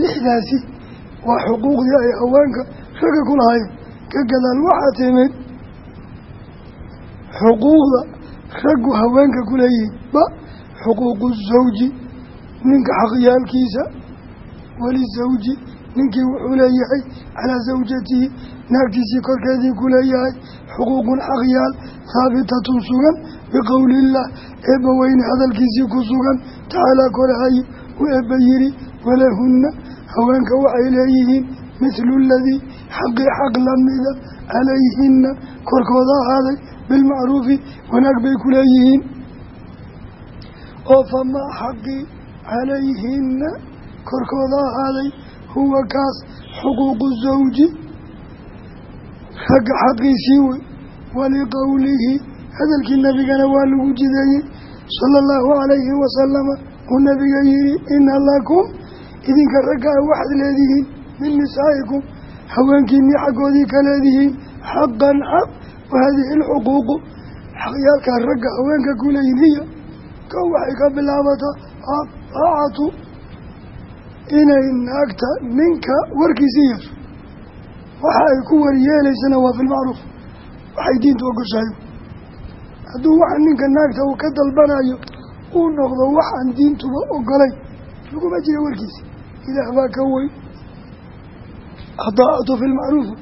lixdaasi waa xuquuqdii ay haweenka ragga ku lahaayeen. Ka gadaal waxaa timid xuquuqda raggu haweenka ku leeyihiin ba xuquuqu zawji ninka xaqyaalkiisa walisawji ninkii wuxuu leeyahay calaa zawjatihi naagtiisii korkeedii ku leeyahay xuquuqun xaqyaal haabitatun sugan biqowli illaah eebba weyne hadalkiisii ku sugan tacaalaa korahaye uu eebba yidhi walahunna haweenka waxay leeyihiin mithlu aladii xaqii xaq lamida calayhinna korkooda ahaaday bilmacruufi wanaag bay ku leeyihiin. Oo famaa xaqii calayhinna korkooda ahaaday huwa kaas xuquuqu zawji ragga xaqiisii wey waliqowlihi hadalkii nebigana waa lagu jideeyey sala allahu calayhi wasalama uu nabiga yihi ina lakum idinka ragga a waxaad leedihiin min nisaa'ikum haweenkiinii xaggoodii ka leedihiin xaqan xaq wa haadihi alxuquuqu xaqyaalkaa ragga haweenka ku leeyihiin hiya kow waxay ka bilaabataa adaacatu inay naagta ninka warkiisii yeesho waxa ay ku waryeelaysana waa filmacruuf waxay diintu ogoshahay hadduu waxa ninka naagta uu ka dalbanayo uu noqdo waxaan diintuba ogolayn laguma jira warkiisa. Ilaah baa ka weyn. Adaacatu fi lmacruufi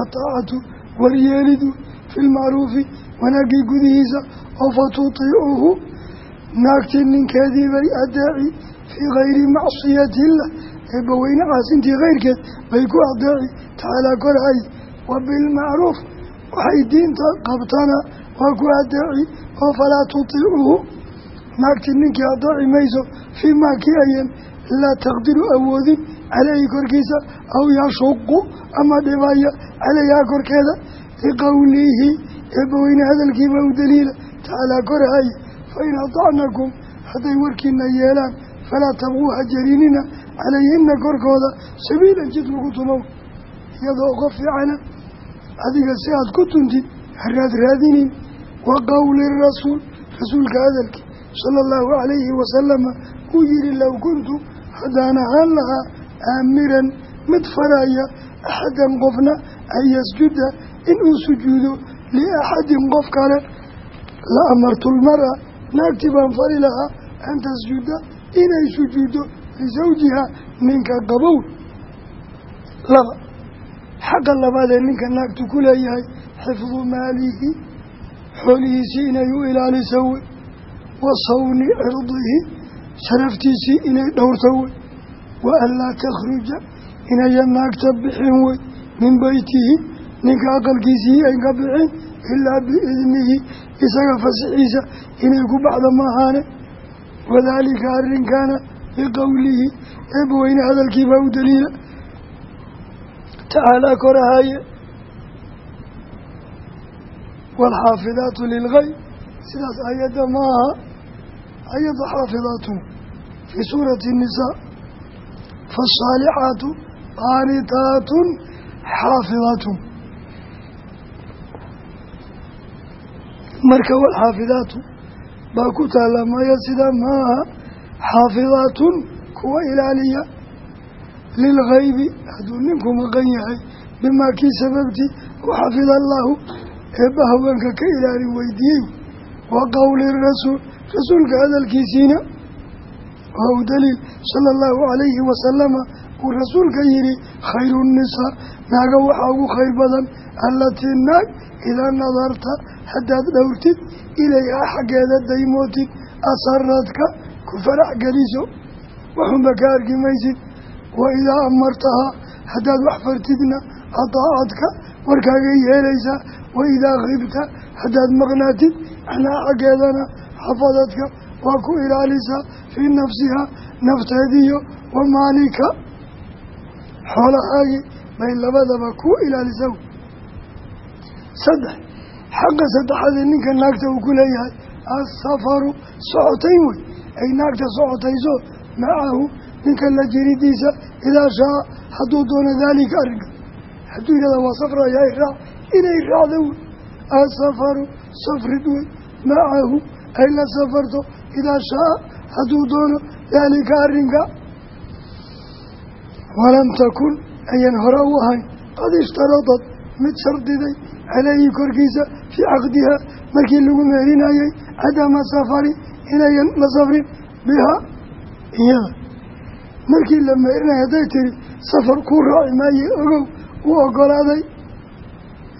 adaacatu waryeelidu fi lmacruufi wanaaggii gudihiisa. Oo fa tutiicuhu naagtii ninkeedii bay adeeci fii kayri macsiyati illah eebbaweyne caasintii keyrkeed bay ku adeeci tacaalaa korhay wa bilmacruuf waxay diinta qabtana waa ku adeeci oo falaa tutiicuhu naagtii ninkii adeeci mayso fii maa kii ayan laa taqdiru awoodin caleyhi korkiisa aw yashuqu ama dhibaya caleyhaa korkeeda liqowlihi eebbaweyne hadalkiiba u daliila tacaalaa korhay fa in adacnakum hadday warkiina yeelaan falaa tabquu ha jarinina calayhina korkooda sabiilan jid lagu tumow iyadoo qof fiicana adiga si aad ku tuntid ha raad raadinin wa qowli rasuul rasuulka hadalkii sala allahu calayhi wasalama uu yihi low kuntu haddaan ahaan lahaa aamiran mid faraya axadan qofna an yasjuda inuu sujuudo liaxadin qof kale la amartu naagtii baan fari lahaa an tasjuda inay sujuuddo lisawjiha ninka qabow. Laba xaqa labaadee ninka naagtu ku leeyahay xifdu maalihi xoolihiisii inay u ilaaliso wey wa sawni cirdihi sharaftiisii inay dhowrto wey wa an laa takhruja inayan naagta bixin wey min beytihi ninka aqalkiisii ayn ka bixin ilaa biidnihi isaga fasixiisa inay ku baxda ma ahaane wadaalika arrinkaana liqowlihi eebaweyne hadalkiibaa u daliila tacaalaa korahaye waalxaafidaatu lilgayb sidaas ayadda ma aha ayadda xaafidaatun fii suurati nnisaa faasaalixaatu qaanitaatun marka walxaafidaatu baa ku taalla maya sidaa maaha xaafidaatun kuwa ilaaliya lilgaybi hadduu ninku maqan yahay bimaa kii sababtii u xafida allaahu eebba haweenka ka ilaalin weydiiyey wa qowli rasuul rasuulka hadalkiisiina waa u daliil sala allahu calayhi wasalama uu rasuulka yidhi khayru nnisaa naaga waxaa ugu khayr badan allatii naag idaa nadarta. Haddaad dhowrtid ilayhaa xaggeeda daymootid asaradka ku farax geliso. Waxunba ka arki maysid wa idaa amartahaa haddaad wax fartidna ataacadka warkaaga yeelaysaa wa idaa khibta haddaad maqnaatid macnaha xaggeedana xafadadka waa ku ilaalisaa fii nafsihaa nafteediyo wa maalika xoolahaagii bay labadaba ku ilaalisaa saddex xaqa saddexaadee ninka naagta uu ku leeyahay asafaru socotayn wey. Ay naagta socotayso macahu ninka la jiridiisa idaa shaa hadduu doono daalika arrinka. Hadduu yihahda waa safraya iraac inay raacda wey. Asafaru safrid wey macahu ay la safarto idaa shaa hadduu doono daalika arrinka. Walam takun ayan hore u ahayn qad ishtaradad mid shardiday caleyhi korkiisa fii caqdiha markii lagu meerinayey cadama safari inayan la safrin bihaa iyada. Markii la meerinaya hadday tiri safar kuu raaci maaye ogow u ogolaaday.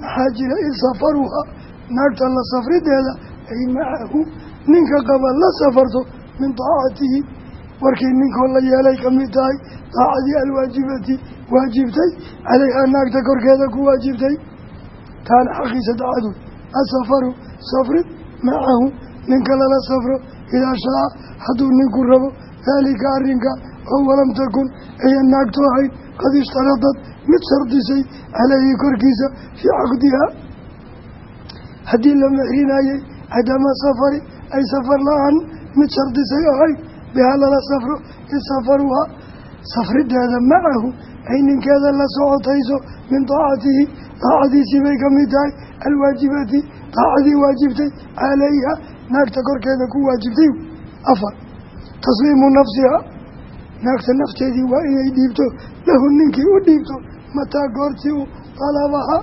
Maxaa jira id safaruha naagta la safrideeda ay macahu ninka qaba la safarto min daacatihi warkii ninkoo la yeelay ka mid tahay daacadii alwaajibati waajibtay. Calayhaa naagta korkeeda ku waajibtay. Taana xaqiisa dacadu asafaru safrid macahu ninka lala safro idaa shaa hadduu ninku rabo daalika arrinka oo walam takun ayan naagto ahayn qad ishtaradad mid shardisay caleyhi korkiisa fii caqdihaa. Haddii la mehrinayey cadama safari ay safar la'aan mid shardisay ahayn bihaa lala safro isafaruhaa safrideeda macahu ay ninkeeda la socotayso min daacatihi daacadiisii bay ka mid tahay alwaajibati daacadii waajibtay calayha naagta korkeeda ku waajibtay afar tasliimu nafsiha naagta nafteedii waa inay dhiibto lahu ninkii u dhiibto mataa goortii u dalabaha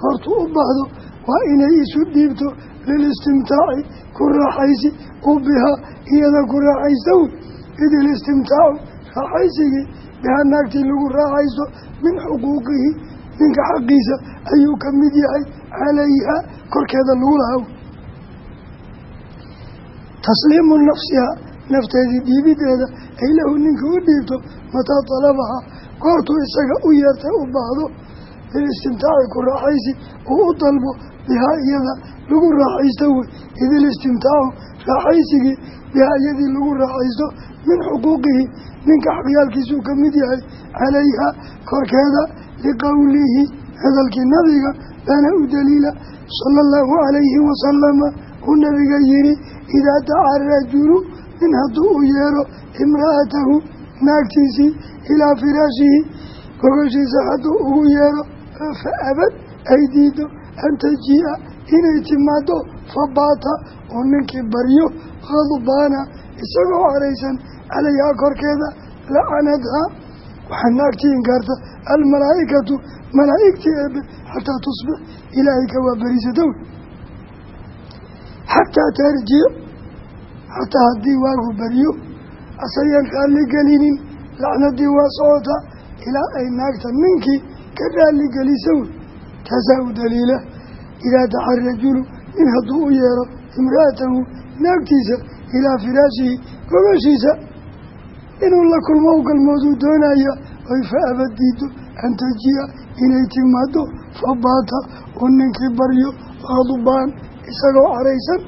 goortuu u baahdo waa inay isu dhiibto lilistimtaaci ku raaxaysi u bihaa iyada ku raaxaysta wey id ilistimtaacu raaxaysigii bihaa naagtii lagu raaxaysto min xuquuqihi ninka xaqiisa ayuu ka mid yahay calayha korkeeda lagu lahaa tasliimu nafsiha nafteedii dhiibideeda ay lahu ninka u dhiibto mataa talabaha goortuu isaga u yeertay u baahdo bilistimtaaci ku uu u dalbo bihaa iyada lagu raaxaysto wey idilistimtaacu raaxaysigii bihaa iyadii lagu raaxaysto min xuquuqihi ninka xaqyaalkiisuu ka mid yahay calayha korkeeda liqowlihi hadalkii nabiga baana u daliila sala allahu calayhi wasalama uu nabiga yihi idaa daca rajulu nin hadduu u yeero imra'atahu naagtiisii ilaa firaashihi gogoshiisa hadduu ugu yeero fa abad ay diido an tajii'a inay timaado fabaata oo ninkii baryo khadbaana isagoo caraysan calayhaa korkeeda lacanadhaa waxaa naagtii inkaarta almalaa'ikatu malaa'igtii eebe xataa tusbix ilaahay ka waa beriisatow xataa tarjic xataa haddii waagu baryo asayan raalli gelinin lacnadii waa socota ilaa ay naagta ninkii ka raalli gelisa wey taasaa u daliila idaa daca rajulu nin hadduu u yeero imra'atahu naagtiisa ilaa firaashihi gogashiisa inuu la kulmo u galmooduu doonaya oy fa abadiido an tajiya inay timaado fa baata uu ninkii baryo qadbaan isagoo caraysan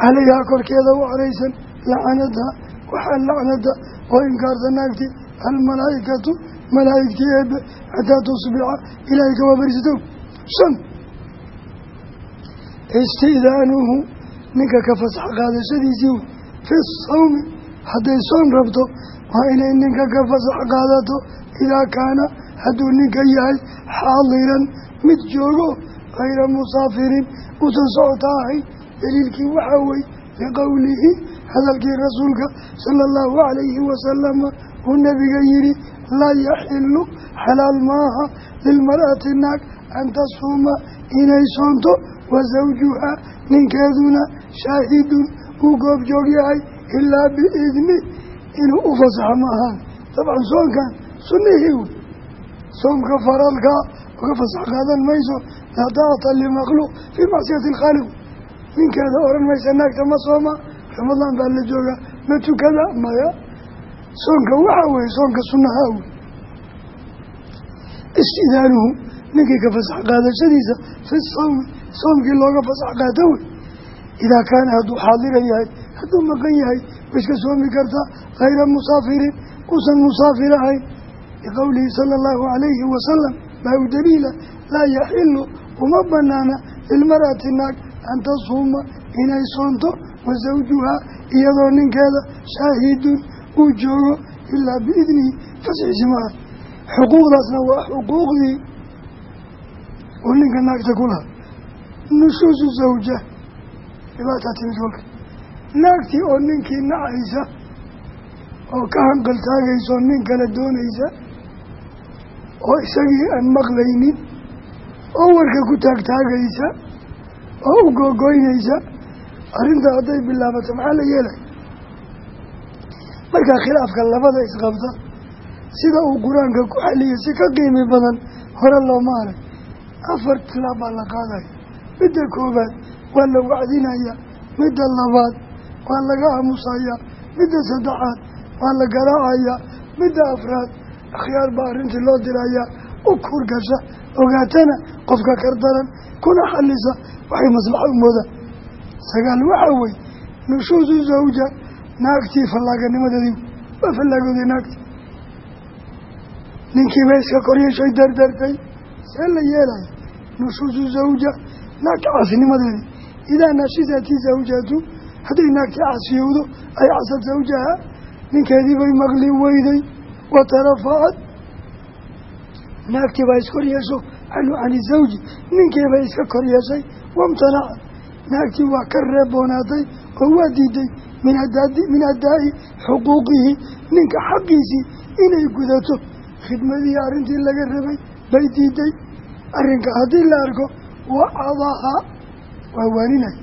calayhaa korkeeda u caraysan lacanadha waxaa lacnada oo inkaarta naagti almalaa'ikatu malaa'igtii eebe xataa tusbixa ilaahay ka waabarisato shan istidaanuhu ninka ka fasax qaadashadiisii wey fi sawmi hadday soon rabto waa inay ninka ka fasax qaadato idaa kaana hadduu ninka yahay xaadiran mid joogo hayra musaafirin uusan socota ahayn daliilkii waxaa wey liqowlihi hadalkii rasuulka sala allahu calayhi wasalama uu nabiga yidhi laa yaxilu xalaal maaha lilmar'ati naag an tasuuma inay soonto wa sawjuha ninkeeduna shaahidun uu goobjoog yahay ilaa biidni inuu u fasaxo ma ahaan dabcan soonkan sunnihii wey soomka faralkaa uga fasax qaadan mayso laa taacata limakhluuq fii macsiyati alkhaaliq ninkeeda oran maysa naagta ma sooma ramadaan baa la joogaa ma tukada maya soonka waxaa weeye soonka sunnahaa wey istidaanuhu ninkii ka fasax qaadashadiisa fi sawmi soomkii looga fasax qaato wey idaa kaana hadduu xaadira yahay hadduu maqan yahay way soomi kartaa hayra musaafirin uusan musaafir ahayn. Liqowlihi sala allahu calayhi wasalam baa u daliila laa yaxilu uma banaana lilmar'ati naag an tasuuma inay soonto wa sawjuhaa iyadoo ninkeeda shaahidun uu joogo ilaa biidnihi fasxiisi xuquuqdaasna waa xuquuqdii uu ninka naagta ku laha nushuusu zawja. Dhibaataa timid kolka naagtii oo ninkii nacaysa oo ka hanqaltaagaysa oo nin kale doonaysa oo isagii aan maqlaynin oo warka ku taagtaagaysa oo u googoynaysa arrinta hadday bilaabato maxaa la yeelay markaa khilaafka labada isqabta sida uu qur'aanka ku xaliyay si ka qiimi badan. Hore looma arag afar tilaab baa la qaadaya midda koowaad waa la wacdinaya midda labaad waa laga aamusayaa midda saddexaad waa la garaacayaa midda afraad akhyaar baa arrintii loo dirayaa u kurgasha ogaatana qofka kardaran kuna xalisa waxay maslaxa u moodaan sagaal waxaa wey nushuusu zawja naagtii fallaaganimadeedii waa fallaagooday naagtii ninkiiba iska koryeeshoy dardartay see la yeelaya nushuusu zawja naagta caasinimadeedii idaa nashizati zawjatu hadday naagtii caasiyowdo ay casad zawjaha ninkeedii bay maqli weyday wa tarafacad naagtii baa iskor yeesho canhu cani zawji ninkiibay iska kor yeeshay wamtanacad naagtii waa ka reeboonaatay oo waa diiday min adaa'i xuquuqihi ninka xaqiisii inay gudato khidmadii arrintii laga rabay bay diiday arrinka haddii la arko wacadaha waa waaninay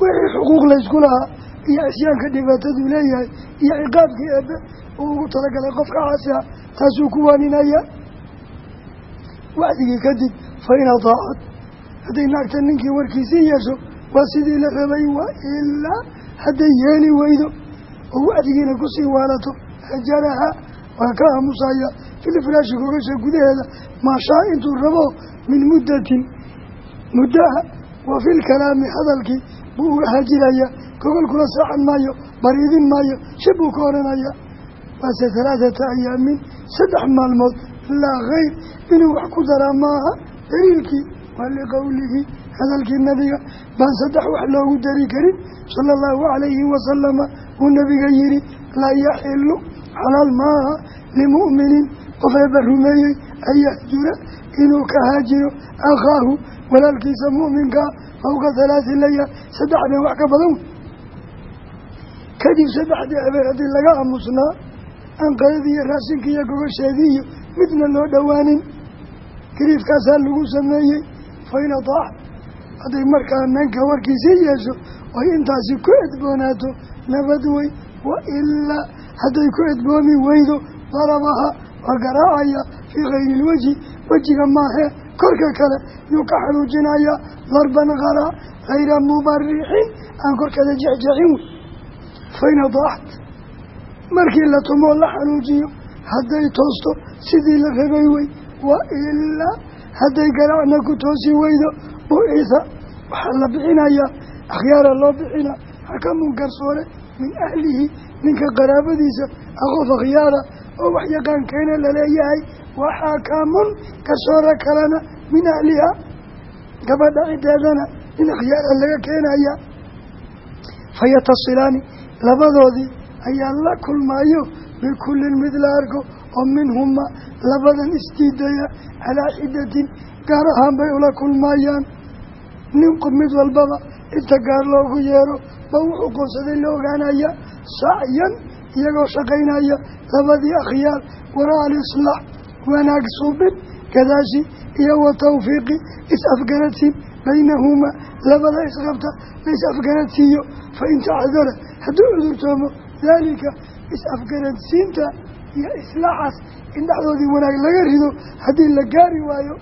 wixii xuquuq laysku lahaa iyo isyaanka dhibaataduu leeyahay iyo ciqaabkii eebbe uu ugu talagalay qofka caasiha taasuu ku waaninaya. Wacdigii kadib fa in adaacad hadday naagta ninkii warkiisii yeesho waa sidii la rabay waa ilaa hadday yeeli weydo oo wacdigiina ku sii waalato. Hajaraha waa ka aamusaya filifraashi gogasha gudaheeda maashaa intuu rabo min muddatin. Muddaha wa filkalaami hadalkii buu uga hajiraya gogol kula seexan maayo bariidin maayo shib buu ka oranaya. Waase halaathata ayaamin saddex maalmood laa kayr inuu wax ku daraa maaha daliilkii waa liqowlihi hadalkii nabiga. Baan saddex wax loogu dari karin sala allahu calayhi wasalama uu nabiga yihi laa yaxilu xalaal maaha limu'minin qof eeba rumeeyey an yahjura inuu ka haajiro akhaahu walaalkiisa mu'minkaa fawqa halaati layal saddex been wax ka badan. Wey kadib saddexdii habeen haddii laga aamusnaa anqadadii iyo raashinkii iyo gogosheedii iyo midna loo dhowaanin gariifkaasaa lagu sameeyey fa in ataac hadday markaa nanka warkiisii yeesho oy intaasi ku edboonaato nabad wey wa ilaa hadday ku edboomi weydo darabaha waa garaacaya fii kayri ilweji wejiga maahee korka kale yuu ka xanuujinayaa darban qaraa hayra mubarixin aan korkeeda jexjeexin wey fa in ataacat markii la tumoo la xanuujiyo hadday toosto sidii la rabay wey wa ilaa hadday garaacna ku toosi weydo buciisa waxaa la bixinayaa akhyaara loo bixina xakamun garsoore min ahlihi ninka qaraabadiisa aqof akhyaara oo wax yaqaan keena la leeyahay wa xakamun garsoore kalena min ahliha gabadha cideedana nin akhyaara laga keenaya. Fayatasilaani labadoodii ayaa la kulmaayo bikullin mid la arko oo minhuma labadan isdiidaya calaa xidatin gaar ahaan bay ula kulmayaan ninku mid walbaba inta gaar loogu yeero ba wuxuu qoonsaday la ogaanaya sacyan iyagoo shaqaynaya labadii akhyaar waraa alislaax wanaag suubin gadaashi iyo wa tawfiiqi is-afgaradsiin baynahumaa labada isqabta la is-afgaradsiiyo fa in tacdara hadduu cudurtoomo daalika is-afgaradsiinta iyo islaaxaas in dhexdoodii wanaag laga rido haddii la gaari waayo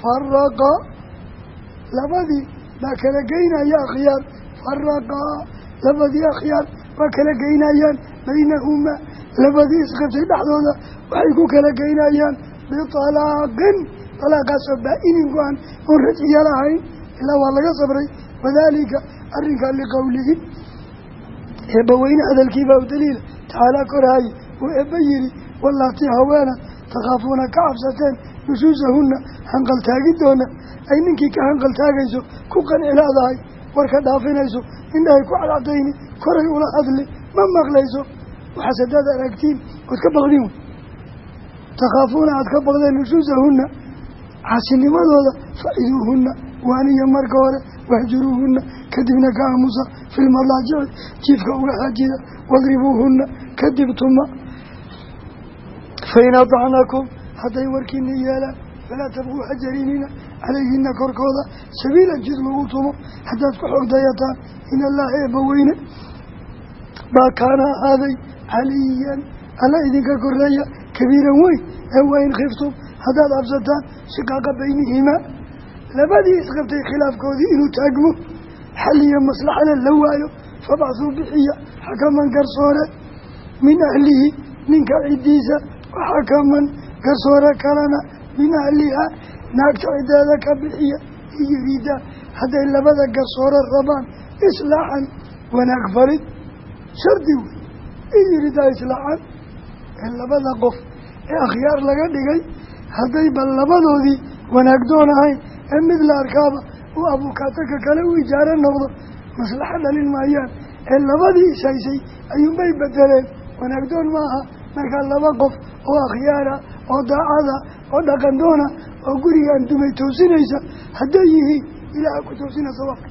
faraqa labadii baa kala geynaya akhyaar faraqaa labadii akhyaar waa kala geynayaan. Baynahumaa labadii isqabtay dhexdooda waxay ku kala geynayaan bitalaaqin talaaqaasoo baa-inin go-an oon rajiya lahayn ilaa waa laga sabray. Wadaalika arrinkaa liqowlihi eebbaweyne hadalkiibaa u daliila tacaalaa koraaye uu eebba yihi wallaatii haweena takhaafuuna ka cabsateen nusuusahunna hanqaltaagidoona ay ninkii ka hanqaltaagayso ku qancilaadahay warka dhaafinayso indhahay ku cadcadayni koray ula hadli ma maqlayso. Waxaas haddaad aragtiin ood ka baqdin wey takhaafuuna aad ka baqdeen nusuusahunna caasinimadooda faciduuhunna waaniya marka hore wahjuruuhunna kadibna ka aamusa filmadaajici jiifka uga xaajida wadribuuhunna kadib tuma. Fain adacnakum hadday warkiina yeelaan falaa tabquu hajarinina calayhina korkooda sabiilan jid lagu tumo haddaad ku xoog dayataan in allaha eebba weyne baa kaana ahaaday caliyan alla idinka koreeya kabiiran weyn ee wain khiftum haddaad cabsataan shiqaaqa baynihimaa labadii isqabtay khilaafkoodii inuu taagmo xaliya maslaxana la waayo fabacthuu bixiya xakaman garsoore min ahlihi ninka ciddiisa waxakaman garsoore kalena min ahlihaa naagta ciddeeda ka bixiya in yuriidaa hadday labada garsoore rabaan islaaxan wanaag farid shardi wey in yuriidaa islaaxan ee labada qof ee akhyaar laga dhigay haddayba labadoodii wanaag doon ahayn ee mid la arkaaba uu abukaataka kale u ijaaro noqdo maslaxo dhalin maayaan ee labadii ishaysay ayuunbay bedeleen wanaag doon maaha markaa laba qof oo akhyaara oo daacada oo dhaqan doona oo gurigaan dumay toosinaysa hadday yihiin ilaaha ku toosina sawaabka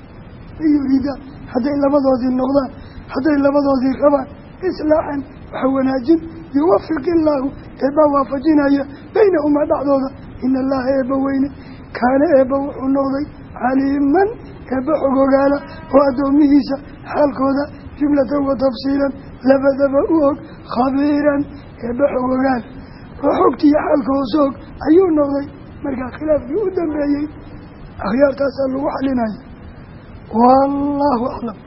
in yuriida hadday labadoodii noqdaan hadday labadoodii rabaan islaaxan waxa wanaajin yuwafiq illaahu eebbaa waafajinaya baynahumaa dhexdooda ina allaha eebba weyne kaana eebba wuxuu noqday caliiman eebba xogogaala oo addoomihiisa xaalkooda jumlatan wa tafsiilan labadaba u og khabiiran eebba xogogaal oo xogtiiyo xaalka hoose og ayuu noqday. Markaa khilaafkii u dambeeyey akhyaartaasaa lagu xalinaya wallaahu aclam